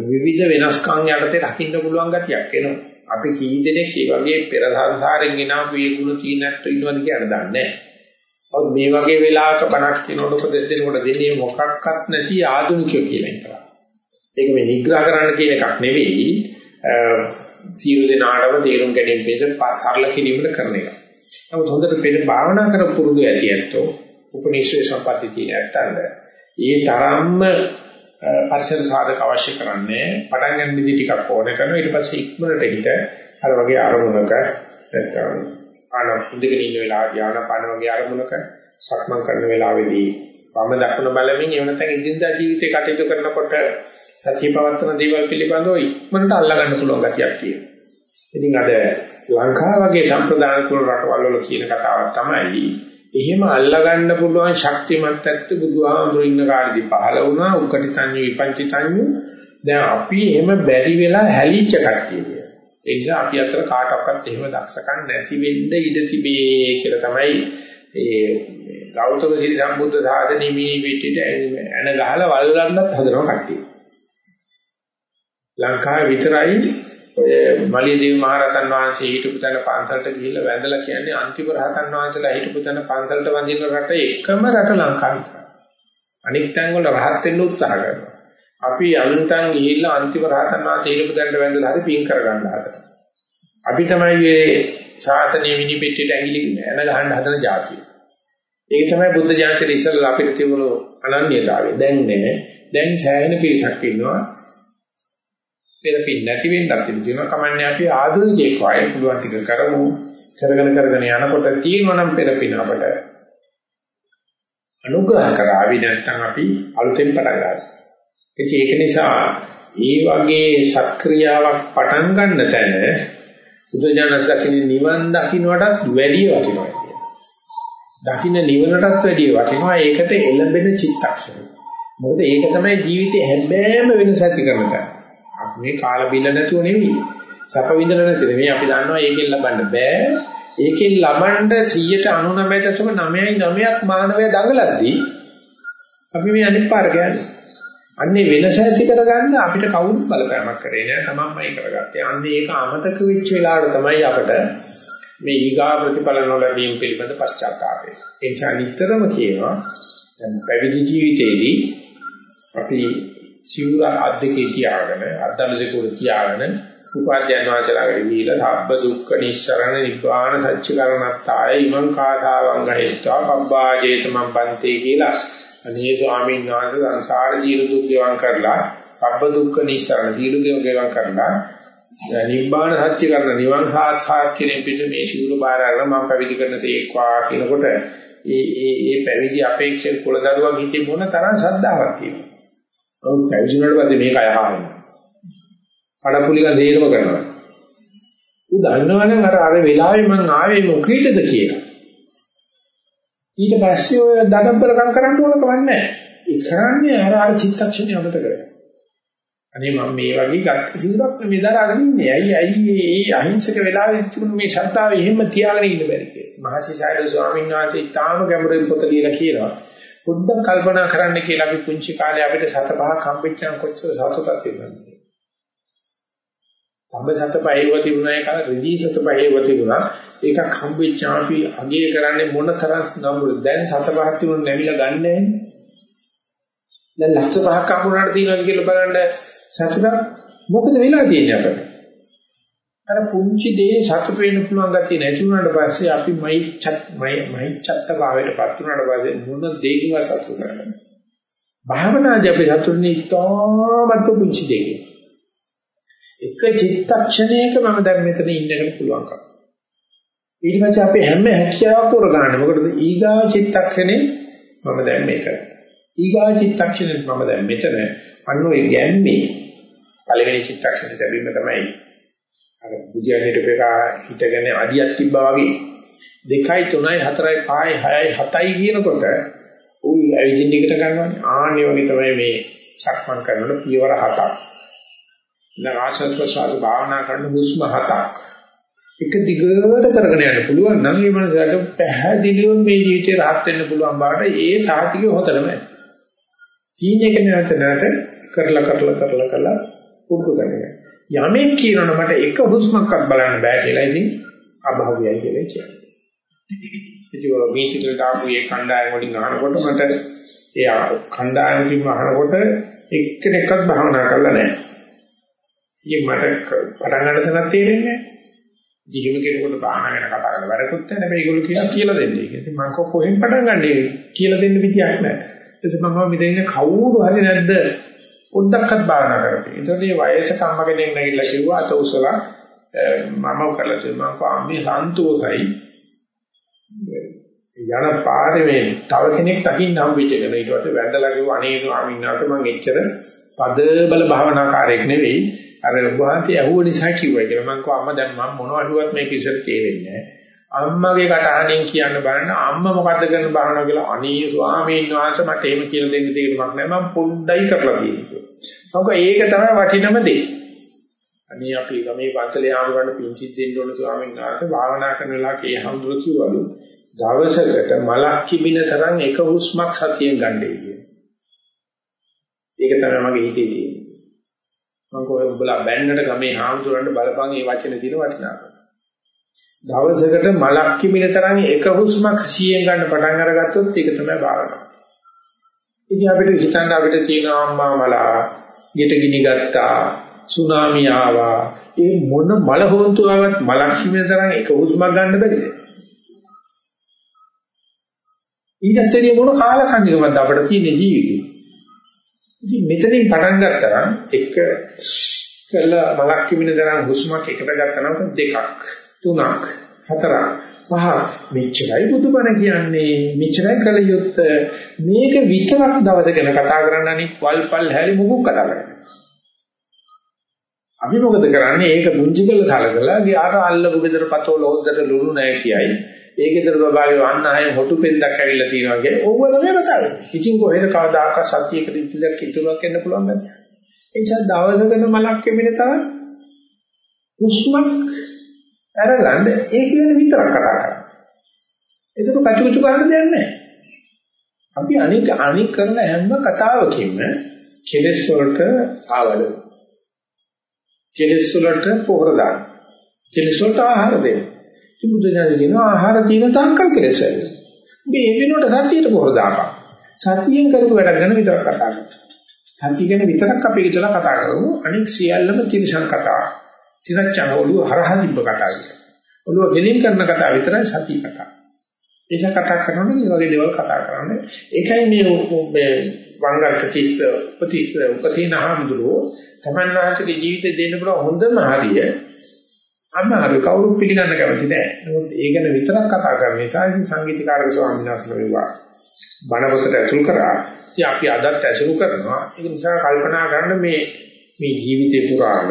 විවිධ වෙනස්කම් යටතේ රකින්න පුළුවන් ගතියක් එනවා. අපි කී දෙනෙක් මේ වගේ පෙර සංසාරෙන් ගෙනාවු මේ ගුණ තීනත් ඉන්නවද කියලා දන්නේ නැහැ. අවුත් මේ වගේ වෙලාවක 50ක් කියනකොට උපදෙස් දෙනකොට දෙන්නේ මොකක්වත් නැති ආධුනිකයෝ කියලා හිතනවා. ඒක මේ නිග්‍රහ කරන්න කියන එකක් නෙවෙයි. සියලු දෙනාටම තේරුම් ගැනීම පිණිස සරල කිරීමකට කරන එක. නමුත් හොඳට පෙර භාවනා කර පුරුදු ඇති ඇත්තෝ උපනිෂේ සම්පatti තියෙන ඇත්තන්ද ඒ තරම්ම පරිසර සාධක අවශ්‍ය කරන්නේ පටන් ගන්න විදි ටිකක් ඕන කරනවා ඊට පස්සේ ඉක්මනට හිත අර වගේ අරමුණක නැත්නම් ආන ඉඳගෙන ඉන්න වෙලාවදී ආනපාන වගේ අරමුණක සක්මන් කරන වෙලාවේදී වම දකුණ බලමින් එව නැත්නම් ඉදින්දා ජීවිතේ කටයුතු කරනකොට සතිය පවත්තන දේවල් පිළිබඳව ඉක්මනට අල්ලා ගන්න පුළුවන් ගතියක් තියෙනවා. ඉතින් අද ලංකාව වගේ සම්ප්‍රදාන කුල රටවල් වල කියන කතාවක් තමයි එහෙම අල්ලගන්න පුළුවන් ශක්තිමත් ඇත්ත බුදුහාමුදුරු ඉන්න කාලෙදි පහළ වුණා. උකටිතඤ්ඤු විපංචිතඤ්ඤු දැන් අපි එහෙම බැරි වෙලා හැලිච්ච කට්ටිය ඒ නිසා අපි අතර කාටවත් එහෙම දක්ෂකම් නැති වෙන්න ඉඩ තිබේ කියලා තමයි ඒ ගෞතම සිරි සම්බුද්ධ සාසනෙ මේ පිටිට එන ගහලා වල්ලන්නත් හදනවා කට්ටිය. ලංකාවේ විතරයි ඔය මලියදේව මහරහතන් වහන්සේ හිටපු තැන පන්සලට ගිහිල්ලා වැඳලා කියන්නේ අන්තිම රහතන් වහන්සේලා හිටපු තැන පන්සලට වඳින රට එකම රට ලංකාව විතරයි. අනික් තැන් වල රහත් වෙන්න උත්සාහ කරනවා. අපි අනුන්තන් ගිහිල්ලා අන්තිම රහතන් වහන්සේ හිටපු තැනට වැඳලා හරි පින් කරගන්න හදනවා. අපි තමයි මේ ශාසනය විනිපෙට්ටියට ඇඟිලි එන ගහන්න හදන જાතිය. ඒක තමයි බුද්ධ ජාතියේ ඉස්සෙල්ලා අපිට තිබුණු අනන්‍යතාවය. දැන් නෑ. දැන් සෑහෙන පිරිසක් ඉන්නවා පෙරපින් නැති වෙන්නත් තියෙනවා. කමන්නේ අපි ආධුනිකයෙක් වගේ පුළුවන් ටික කරමු. කරගෙන කරගෙන යනකොට තියෙනවා නම් පෙරපින අපට. අනුග්‍රහ කරાવી නැත්නම් අපි අලුතෙන් පටන් ගන්නවා. ඒක නිසා ඒ වගේ සක්‍රියාවක් පටන් ගන්න තැන බුදුජානසකිනේ නිවන් දකින්නටත් වැඩි වටිනවා දකින්න නිවනටත් වැඩි වටිනවා. ඒකට එළඹෙන චිත්තක්ෂණය මොකද ඒක තමයි ජීවිතේ හැබෑම වෙනස ඇති කරන තැන. අපි මේ කාලා බිල්ල නැතුව නෙවෙයි. සැප විඳලා නැති නෙවෙයි. අපි දන්නවා ඒකෙන් ලබන්න බෑ. ඒකෙන් ලබන්න 199.9ක් මානවය දඟලද්දී අපි මේ අනිත් පාර ගියන්නේ. අන්නේ වෙනස ඇති කරගන්න අපිට කවුරුත් බලපෑමක් කරේ නෑ. තමන්මයි කරගත්තේ. අන්නේ ඒක අමතක වෙච්ච වෙලාවට තමයි අපට මේ ඊගා ප්‍රතිඵල නොලැබීම පිළිබඳ පශ්චාත්තාපය. ඒ නිසා නිතරම කියනවා දැන් පැවිදි ජීවිතයේදී අපි සිවුර අද්දකේ තියාගෙන අද්දල දෙක උඩ තියාගෙන උපාධ්‍යයන් වහන්සේලාගේ ගිහිලා සබ්බ දුක්ඛ නිස්සරණ නිබ්බාන සච්චිකරණත්තාය ඉමං කාදාවං ගහෙත්වා පබ්බාජේත මම් බන්තේ කියලා. අනේ ස්වාමීන් වහන්සේ සංසාර ජීව දුක් ගෙවන් කරලා සබ්බ දුක්ඛ නිස්සරණ ජීව ගෙවන් කරලා නිබ්බාන සච්චිකරණ නිවන් සාක්ෂාත් කිරීම පිණිස මේ සිවුර බාර අරගෙන මම පැවිදි කරන සේක්වා කියනකොට ඒ ඒ ඒ පැවිදි අපේක්ෂක කුලදරුවා හිතේ මොන තරම් ශ්‍රද්ධාවක් තියෙනවද ඔව් පැවිදිුණාට පස්සේ මේක අයහාරනවා. පඩපුලික දේරම කරනවා. ඌ දන්නවනම් අර අර වෙලාවේ මං ආවේ මොකීටද කියලා. ඊට පස්සේ ඔය දඩම්බරකම් කරන්න ඕන කමක් නැහැ. ඒ කරන්නේ අර අර චිත්තක්ෂණය අමතක කරගන්න. අනේ මම මේ වගේ ගත්ත සිවුරක් මේ දරාගෙන ඉන්නේ. ඇයි ඇයි මේ අහිංසක වෙලාවේ තිබුණු මේ ශ්‍රද්ධාව එහෙම තියාගෙන ඉන්න බැරි කියලා. මහසිසාරද ස්වාමීන් වහන්සේ ඊටාම ගැඹුරින් පොත ලියලා කියනවා. පොඩ්ඩක් කල්පනා කරන්න කියලා අපි පුංචි කාලේ අපිට සත පහක් හම්බෙච්චාම කොච්චර සතුටක් තිබුණාද? තඹ සත පහේව තිබුණා ඒක රිදී සත පහේව තිබුණා. ඒකක් හම්බෙච්චාම අපි අගේ කරන්නේ මොන තරම් නම්බුද දැන් සත පහක් තිබුණ නැවිලා ගන්නෑ දැන් ලක්ෂ පහක් අකුණාට තියෙනවා කියලා බලන්න සතුටක් මොකද වෙලා තියෙන්නේ අපිට? අර පුංචි දේ සතුට වෙන්න පුළුවන් ගැතිය නැති වුණාට පස්සේ අපි මයි චත් මයි මයි චත්ත භාවයටපත් වුණාට පස්සේ මොන දෙයකින්වත් සතුට කරන්නේ භාවනාදී අපි සතුටුනේ තාමත් පුංචි දෙයකින්. එක චිත්තක්ෂණයක මම දැන් මෙතන ඉන්නකට පුළුවන්කම. ඊට පස්සේ අපි හැම හැකියාවක් උරගන්න මොකටද? ඊගා චිත්තක්ෂණේ මම දැන් මේක ඊගා චිත්තක්ෂණේ මම දැන් මෙතන. අන්න ඔය ගැම්මේ පළවෙනි චිත්තක්ෂණේ ලැබීම තමයි අර බුදියන්නේට පෙරා හිටගෙන අඩියක් තිබ්බා වගේ 2යි 3යි 4යි 5යි 6යි 7යි කියනකොට උයි ඇවිදින්න එකට ගන්නවනේ. ආන්නේ වගේ තමයි මේ සක්මන් කරනකොට පියවර හතක්. දැන් ආශ්වාස ප්‍රශ්වාස භාවනා කරන හුස්ම හතක්. එක දිගට කරගෙන යන්න පුළුවන් නම් මේ මනසට පැහැදිලිව මේ ජීවිතේ rahat වෙන්න පුළුවන් බාට ඒ තාටිකේ හොතලම ඇති. තීන එක නැවත නැවත කරලා කරලා කරලා කරලා පුරුදු කරගන්න. යමෙක් කියනවා මට එක හුස්මක්වත් බලන්න බෑ කියලා ඉතින් අභාව්‍යයි කියලා කියනවා. ඉතින් ඔය මේ චිත්‍රයට ආපු ඒ කණ්ඩායම වලින් අහනකොට මට ඒ කණ්ඩායම කිව්ව අහනකොට එක්කෙනෙක්වත් භාවනා කරලා නැහැ. ඉතින් මට පටන් ගන්න තැනක් තේරෙන්නේ නැහැ. ජීවම කෙනෙකුට භාවනා ගැන කතා කරලා වැඩකුත් නැහැ. හැබැයි ඒගොල්ලෝ කියලා කියලා දෙන්නේ. ඉතින් මම කොහෙන් පටන් ගන්නේ කියලා දෙන්න විදියක් නැහැ. එතකොට මම මෙතන ඉන්න කවුරු හරි නැද්ද පොඩ්ඩක්වත් භාවනා කරපේ. ඒතකොට මේ වයසක අම්ම කෙනෙක් නැගිටලා කිව්වා අත උසලා මම කරලා තියෙනවා මම අම්මේ සන්තෝසයි යන පාරේ මේ තව කෙනෙක් දකින්න හම්බෙච්ච එක. ඊට පස්සේ වැඳලා කිව්වා අනේ ස්වාමීන් වහන්සේ මම එච්චර පද බල භාවනාකාරයෙක් නෙවෙයි. අර වහන්සේ ඇහුව නිසා කිව්වා කියලා. මම කිව්වා අම්මා දැන් මම මොනවඩුවත් මේක ඉස්සර තේරෙන්නේ නැහැ. අම්මගේ කටහඬින් කියන්න බලන්න අම්මා මොකද්ද කරන භාවනාව කියලා අනේ ස්වාමීන් වහන්සේ මට එහෙම කියලා දෙන්න තේරුමක් නැහැ. මම පොඩ්ඩයි කරලා තියෙන්නේ. මොකද ඒක තමයි වටිනම දේ. අනේ අපි ගමේ පන්සලේ ආවරණ පිංචිත් දෙන්න ඕන ස්වාමීන් වහන්සේ භාවනා කරන වෙලාවක ඒ හඳුර කිව්වලු දවසකට මලක් කිමින තරම් එක හුස්මක් සතියෙන් ගන්නයි කියන්නේ. ඒක තමයි මගේ හිතේ තියෙන්නේ. මම කොහේ උඹලා බැන්නට ගමේ හාමුදුරන්ට බලපන් මේ වචන තියෙන වටිනාකම. දවසකට මලක් කිමින තරම් එක හුස්මක් 100ෙන් ගන්න පටන් අරගත්තොත් ඒක තමයි භාවනාව. ඉතින් අපිට හිතන්න අපිට තියෙන අම්මා මලා ගෙට ගිනි ගත්තා සුනාමි ආවා ඒ මොන මල හොන්තු ආවත් මලක් කිමින තරම් එක හුස්මක් ගන්න බැරිද? ඊටතරේ මොන කාලකන්නිකමද අපිට තියෙන ජීවිතේ. ඉතින් මෙතනින් පටන් ගත්තා නම් එක කළා මලක් කිමින තරම් හුස්මක් එකට ගත්තා නම් දෙකක් තුනක්. හතරක්. පහක්. මෙච්චරයි බුදුබණ කියන්නේ. මෙච්චරයි කල යුත්ත. මේක විතරක් දවස ගැන කතා කරන්න අනිත් වල්පල් හැලි මුකුත් කතා කරන්නේ අපි මොකද කරන්නේ? ඒක පුංචි කරලා සලකලා ගියාට අල්ලපු ගෙදර පතෝල හොද්දට ලුණු නැහැ කියයි. ඒ ගෙදර බබාගේ වන්න ආයේ හොටු පෙන්දක් ඇවිල්ලා තියෙනවා කියන්නේ ඕව තමයි කතා කරන්නේ ඉතින් කොහෙද කවදාක සත්‍යයකට ඉතිදක් ඉතුරුවක් වෙන්න පුළුවන් නැද්ද? ඒ නිසා දවසකට මලක් වෙමින තරම් හුස්මක් අරගන්න ඒ කියන විතරක් කතා කරන්නේ. ඒක කචුකුචු කරන්න දෙයක් නැහැ. අපි අනික අනික කරන හැම කතාවකින්ම කෙලෙස් වලට ආවද. කෙලෙස් වලට පොහොර දාන්න. කෙලෙස් වලට ආහාර දෙන්න. ඉතින් බුදු දහම කියනවා ආහාර තියෙන තාක්කල් කෙලෙස් වෙනවා. මේ වෙනකොට සතියට පොහොර දාපන්. සතියෙන් කරපු වැඩ ගැන විතරක් කතා කරනවා. සතිය ගැන විතරක් අපි හිතලා කතා කරමු. අනික සියල්ලම තිරසන් කතා. තිරච්චන ඔළුව හරහා තිබ්බ කතා විතර. ඔළුව ගෙලින් කරන කතා විතරයි සතිය කතා. ඒක කතා කරනකොට මේ වගේ දේවල් කතා කරන්නේ. ඒකයි මේ මේ වංගල්ක තිස්ස උපතිස්ස උපතිනහම්දුරෝ තමන් වහන්සේගේ ජීවිතේ දෙන්න පුළුවන් හොඳම හරිය අමාරු කවුරු පිළිගන්න කැමති නැහැ. නමුත් ඒ ගැන විතරක් කතා කරන නිසා ඉතින් සංගීතකාරක ස්වාමීන් වහන්සේලා වේවා බණ පොතට ඇතුල් කරා. ඉතින් අපි අදත් ඇසුරු කරනවා. ඒ නිසා කල්පනා කරන්න මේ මේ ජීවිතේ පුරාම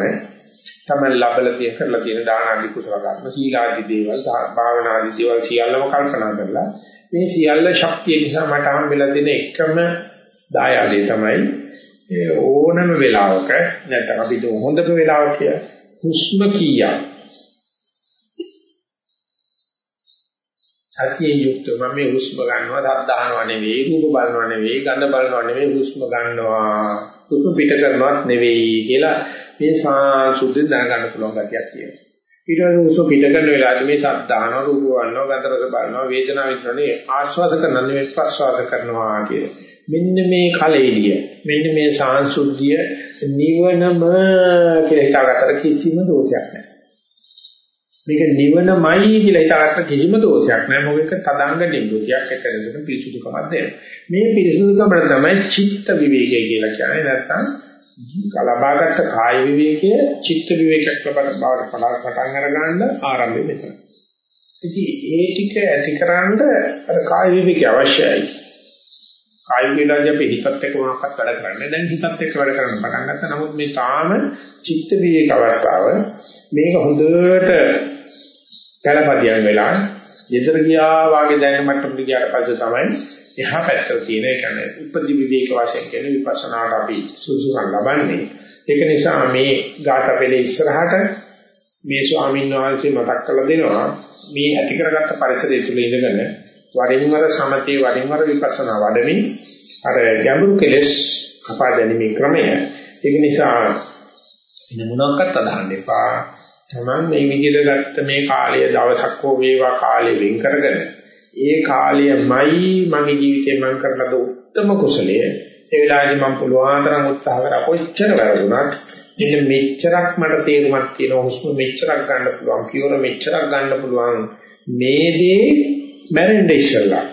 තමයි ලබල තිය කරලා තියෙන දාන ආදී කුසල කර්ම සීල ආදී දේවල් භාවනා ආදී දේවල් සියල්ලම කල්පනා කරලා මේ සියල්ල ශක්තිය නිසා මට හම්බෙලා තියෙන එකම දායාදේ තමයි ඕනම වෙලාවක නැත්නම් අපිට හොඳම වෙලාව කිය හුස්ම කීයක්. සතියෙන් යුක්ත මම මේ හුස්ම ගන්නවා දත් දානවා නෙවෙයි රූප බලනවා නෙවෙයි ගඳ බලනවා නෙවෙයි හුස්ම ගන්නවා. හුස්ම පිට කරනවත් නෙවෙයි කියලා මේ සාසුද්ධ දැනගන්න පුළුවන් ගතියක් තියෙනවා. ඊට පස්සේ උස පිට කරන වෙලාවදී මේ ශබ්ද අහනවා, රූප වන්නවා, ගන්ධ රස බලනවා, වේදනා විඳිනවා, ආශ්වාස කරනවා, නෙවෙයි ප්‍රශ්වාස කරනවා කියන. මෙන්න මේ කලෙලිය, මෙන්න මේ සාංශුද්ධිය නිවනම කියලා හිතාගත්තට කිසිම දෝෂයක් නැහැ. මේක නිවනමයි කියලා හිතාගත්ත කිසිම දෝෂයක් නැහැ. මොකද තදංග නිබ්බුතියක් ඇතරෙන්න පිරිසුදුකමක් දෙනවා. මේ පිරිසුදුකම තමයි චිත්ත විවේකය කියලා කියන්නේ. නැත්තම් ලබාගත් කාය විවේකයේ චිත්ත විවේකයක් ලබන බවට පටන් අර ගන්න ආරම්භය මෙතන. ඉතින් ඒ ටික ඇතිකරන්න අර කාය විවේකය අවශ්‍යයි. කාය විවේකයෙන් අපි හිතත් එක්ක මොනවක්වත් වැඩ කරන්නේ. දැන් හිතත් එක්ක වැඩ කරන්න පටන් ගත්තා. නමුත් මේ තාම චිත්ත විවේක අවස්ථාව මේක හොඳට පළපදියම් වෙලා යෙදර ගියා වාගේ දැනෙන මට්ටමට ගියාට පස්සේ තමයි එහා පැත්තට තියෙන ඒ කියන්නේ උපදි විවේක වශයෙන් කියන විපස්සනාට අපි සුසුකම් ලබන්නේ. ඒක නිසා මේ ගාථා පෙළේ ඉස්සරහට මේ ස්වාමීන් වහන්සේ මතක් කරලා දෙනවා මේ ඇති කරගත්ත පරිසරය තුළ ඉඳගෙන වරින් වර සමතේ වරින් වර විපස්සනා වඩමින් අර ගැඹුරු කෙලෙස් කපා දැමීමේ ක්‍රමය ඒක නිසා වෙන මොනක්වත් අදහන්න එපා. Taman මේ විදිහට ගත්ත මේ කාලය දවසක් හෝ වේවා කාලය වෙන් කරගෙන ඒ කාලයමයි මගේ ජීවිතේ මම කරන උත්තම කුසලය. ඒ වෙලාවේදී මම පුළුවන් තරම් උත්සාහ කරා කොච්චර වැරදුනත් මෙන්න මෙච්චරක් මට තේරුමක් තියෙනවා හුස්ම මෙච්චරක් ගන්න පුළුවන් පියවර මෙච්චරක් ගන්න පුළුවන් මේ දේ මැරෙන්න ඉස්සෙල්ලා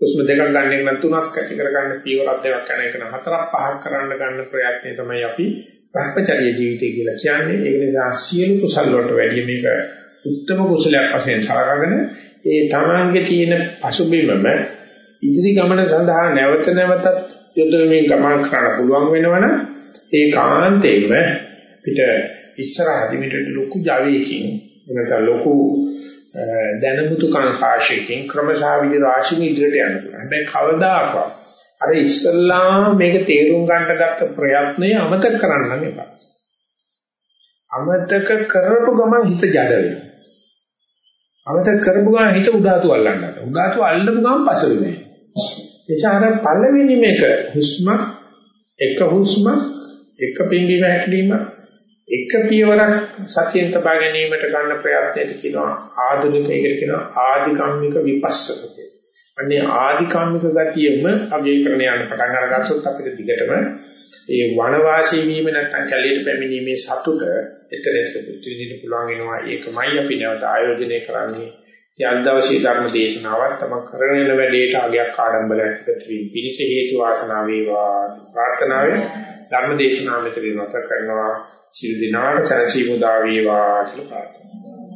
හුස්ම දෙකක් ගන්න එක නම් තුනක් ඇති කරගන්න පියවරක් දෙකක් කරන එක නම් හතරක් පහක් කරන්න ගන්න ප්‍රයත්නය තමයි අපි භ්‍රමචර්ය ජීවිතය කියලා කියන්නේ ඒක නිසා සියලු කුසල වලට වැඩිය මේක උත්තම කුසලයක් වශයෙන් සලකගෙන ඒ තමන්ගේ තියෙන පසුබිමම ඉදිරි ගමන සඳහා නැවත නැවතත් යොදවමින් ගමන් කරන්න පුළුවන් වෙනවනම් ඒ කාන්තේම පිට ඉස්සරහදී මිට ලොකු ජවයකින් එනත ලොකු දැනුමුතු කාංශයකින් ක්‍රමශා විදි රාශිය ඉදිරියට යන්න පුළුවන්. හැබැයි කවදාකවත් අර ඉස්සල්ලා මේක තේරුම් ගන්න ගත්ත ප්‍රයත්නය අමතක කරන්න එපා. අමතක කරපු ගමන් හිත ජඩ වෙනවා. අමතක කරපු ගමන් හිත උදාතු අල්ලන්නට. උදාතු අල්ලපු ගමන් පස වෙනවා. එචාර පළවෙනි මේක හුස්ම එක හුස්ම එක පිම්බීම හැකිලිම එක පියවරක් සතියෙන් තබා ගැනීමට ගන්න ප්‍රයත්නයට කියනවා ආධුනික ඒකට කියනවා ආධිකම්මික විපස්සක කියලා. අනේ ආධිකාමික ගතියෙම අගය කරන යන පටන් අරගත්තොත් අපිට දිගටම ඒ වනවාසී වීම නැත්නම් කැලේට පැමිණීමේ සතුට එතරම් පුත්‍රිදින පුළුවන් වෙනවා. ඒකමයි අපි නැවත ආයෝජනය කරන්නේ. ත්‍යාගදවශී ධර්ම දේශනාවක් තම කරගෙන වැඩේට අගයක් ආඩම්බරයක් එකතු වීම පිණිස හේතු වාසනා වේවා. ප්‍රාර්ථනාවෙන් ධර්ම දේශනාව මෙතන නැවත කරනවා. සිල් දිනාට සැනසීම උදා වේවා කියලා ප්‍රාර්ථනා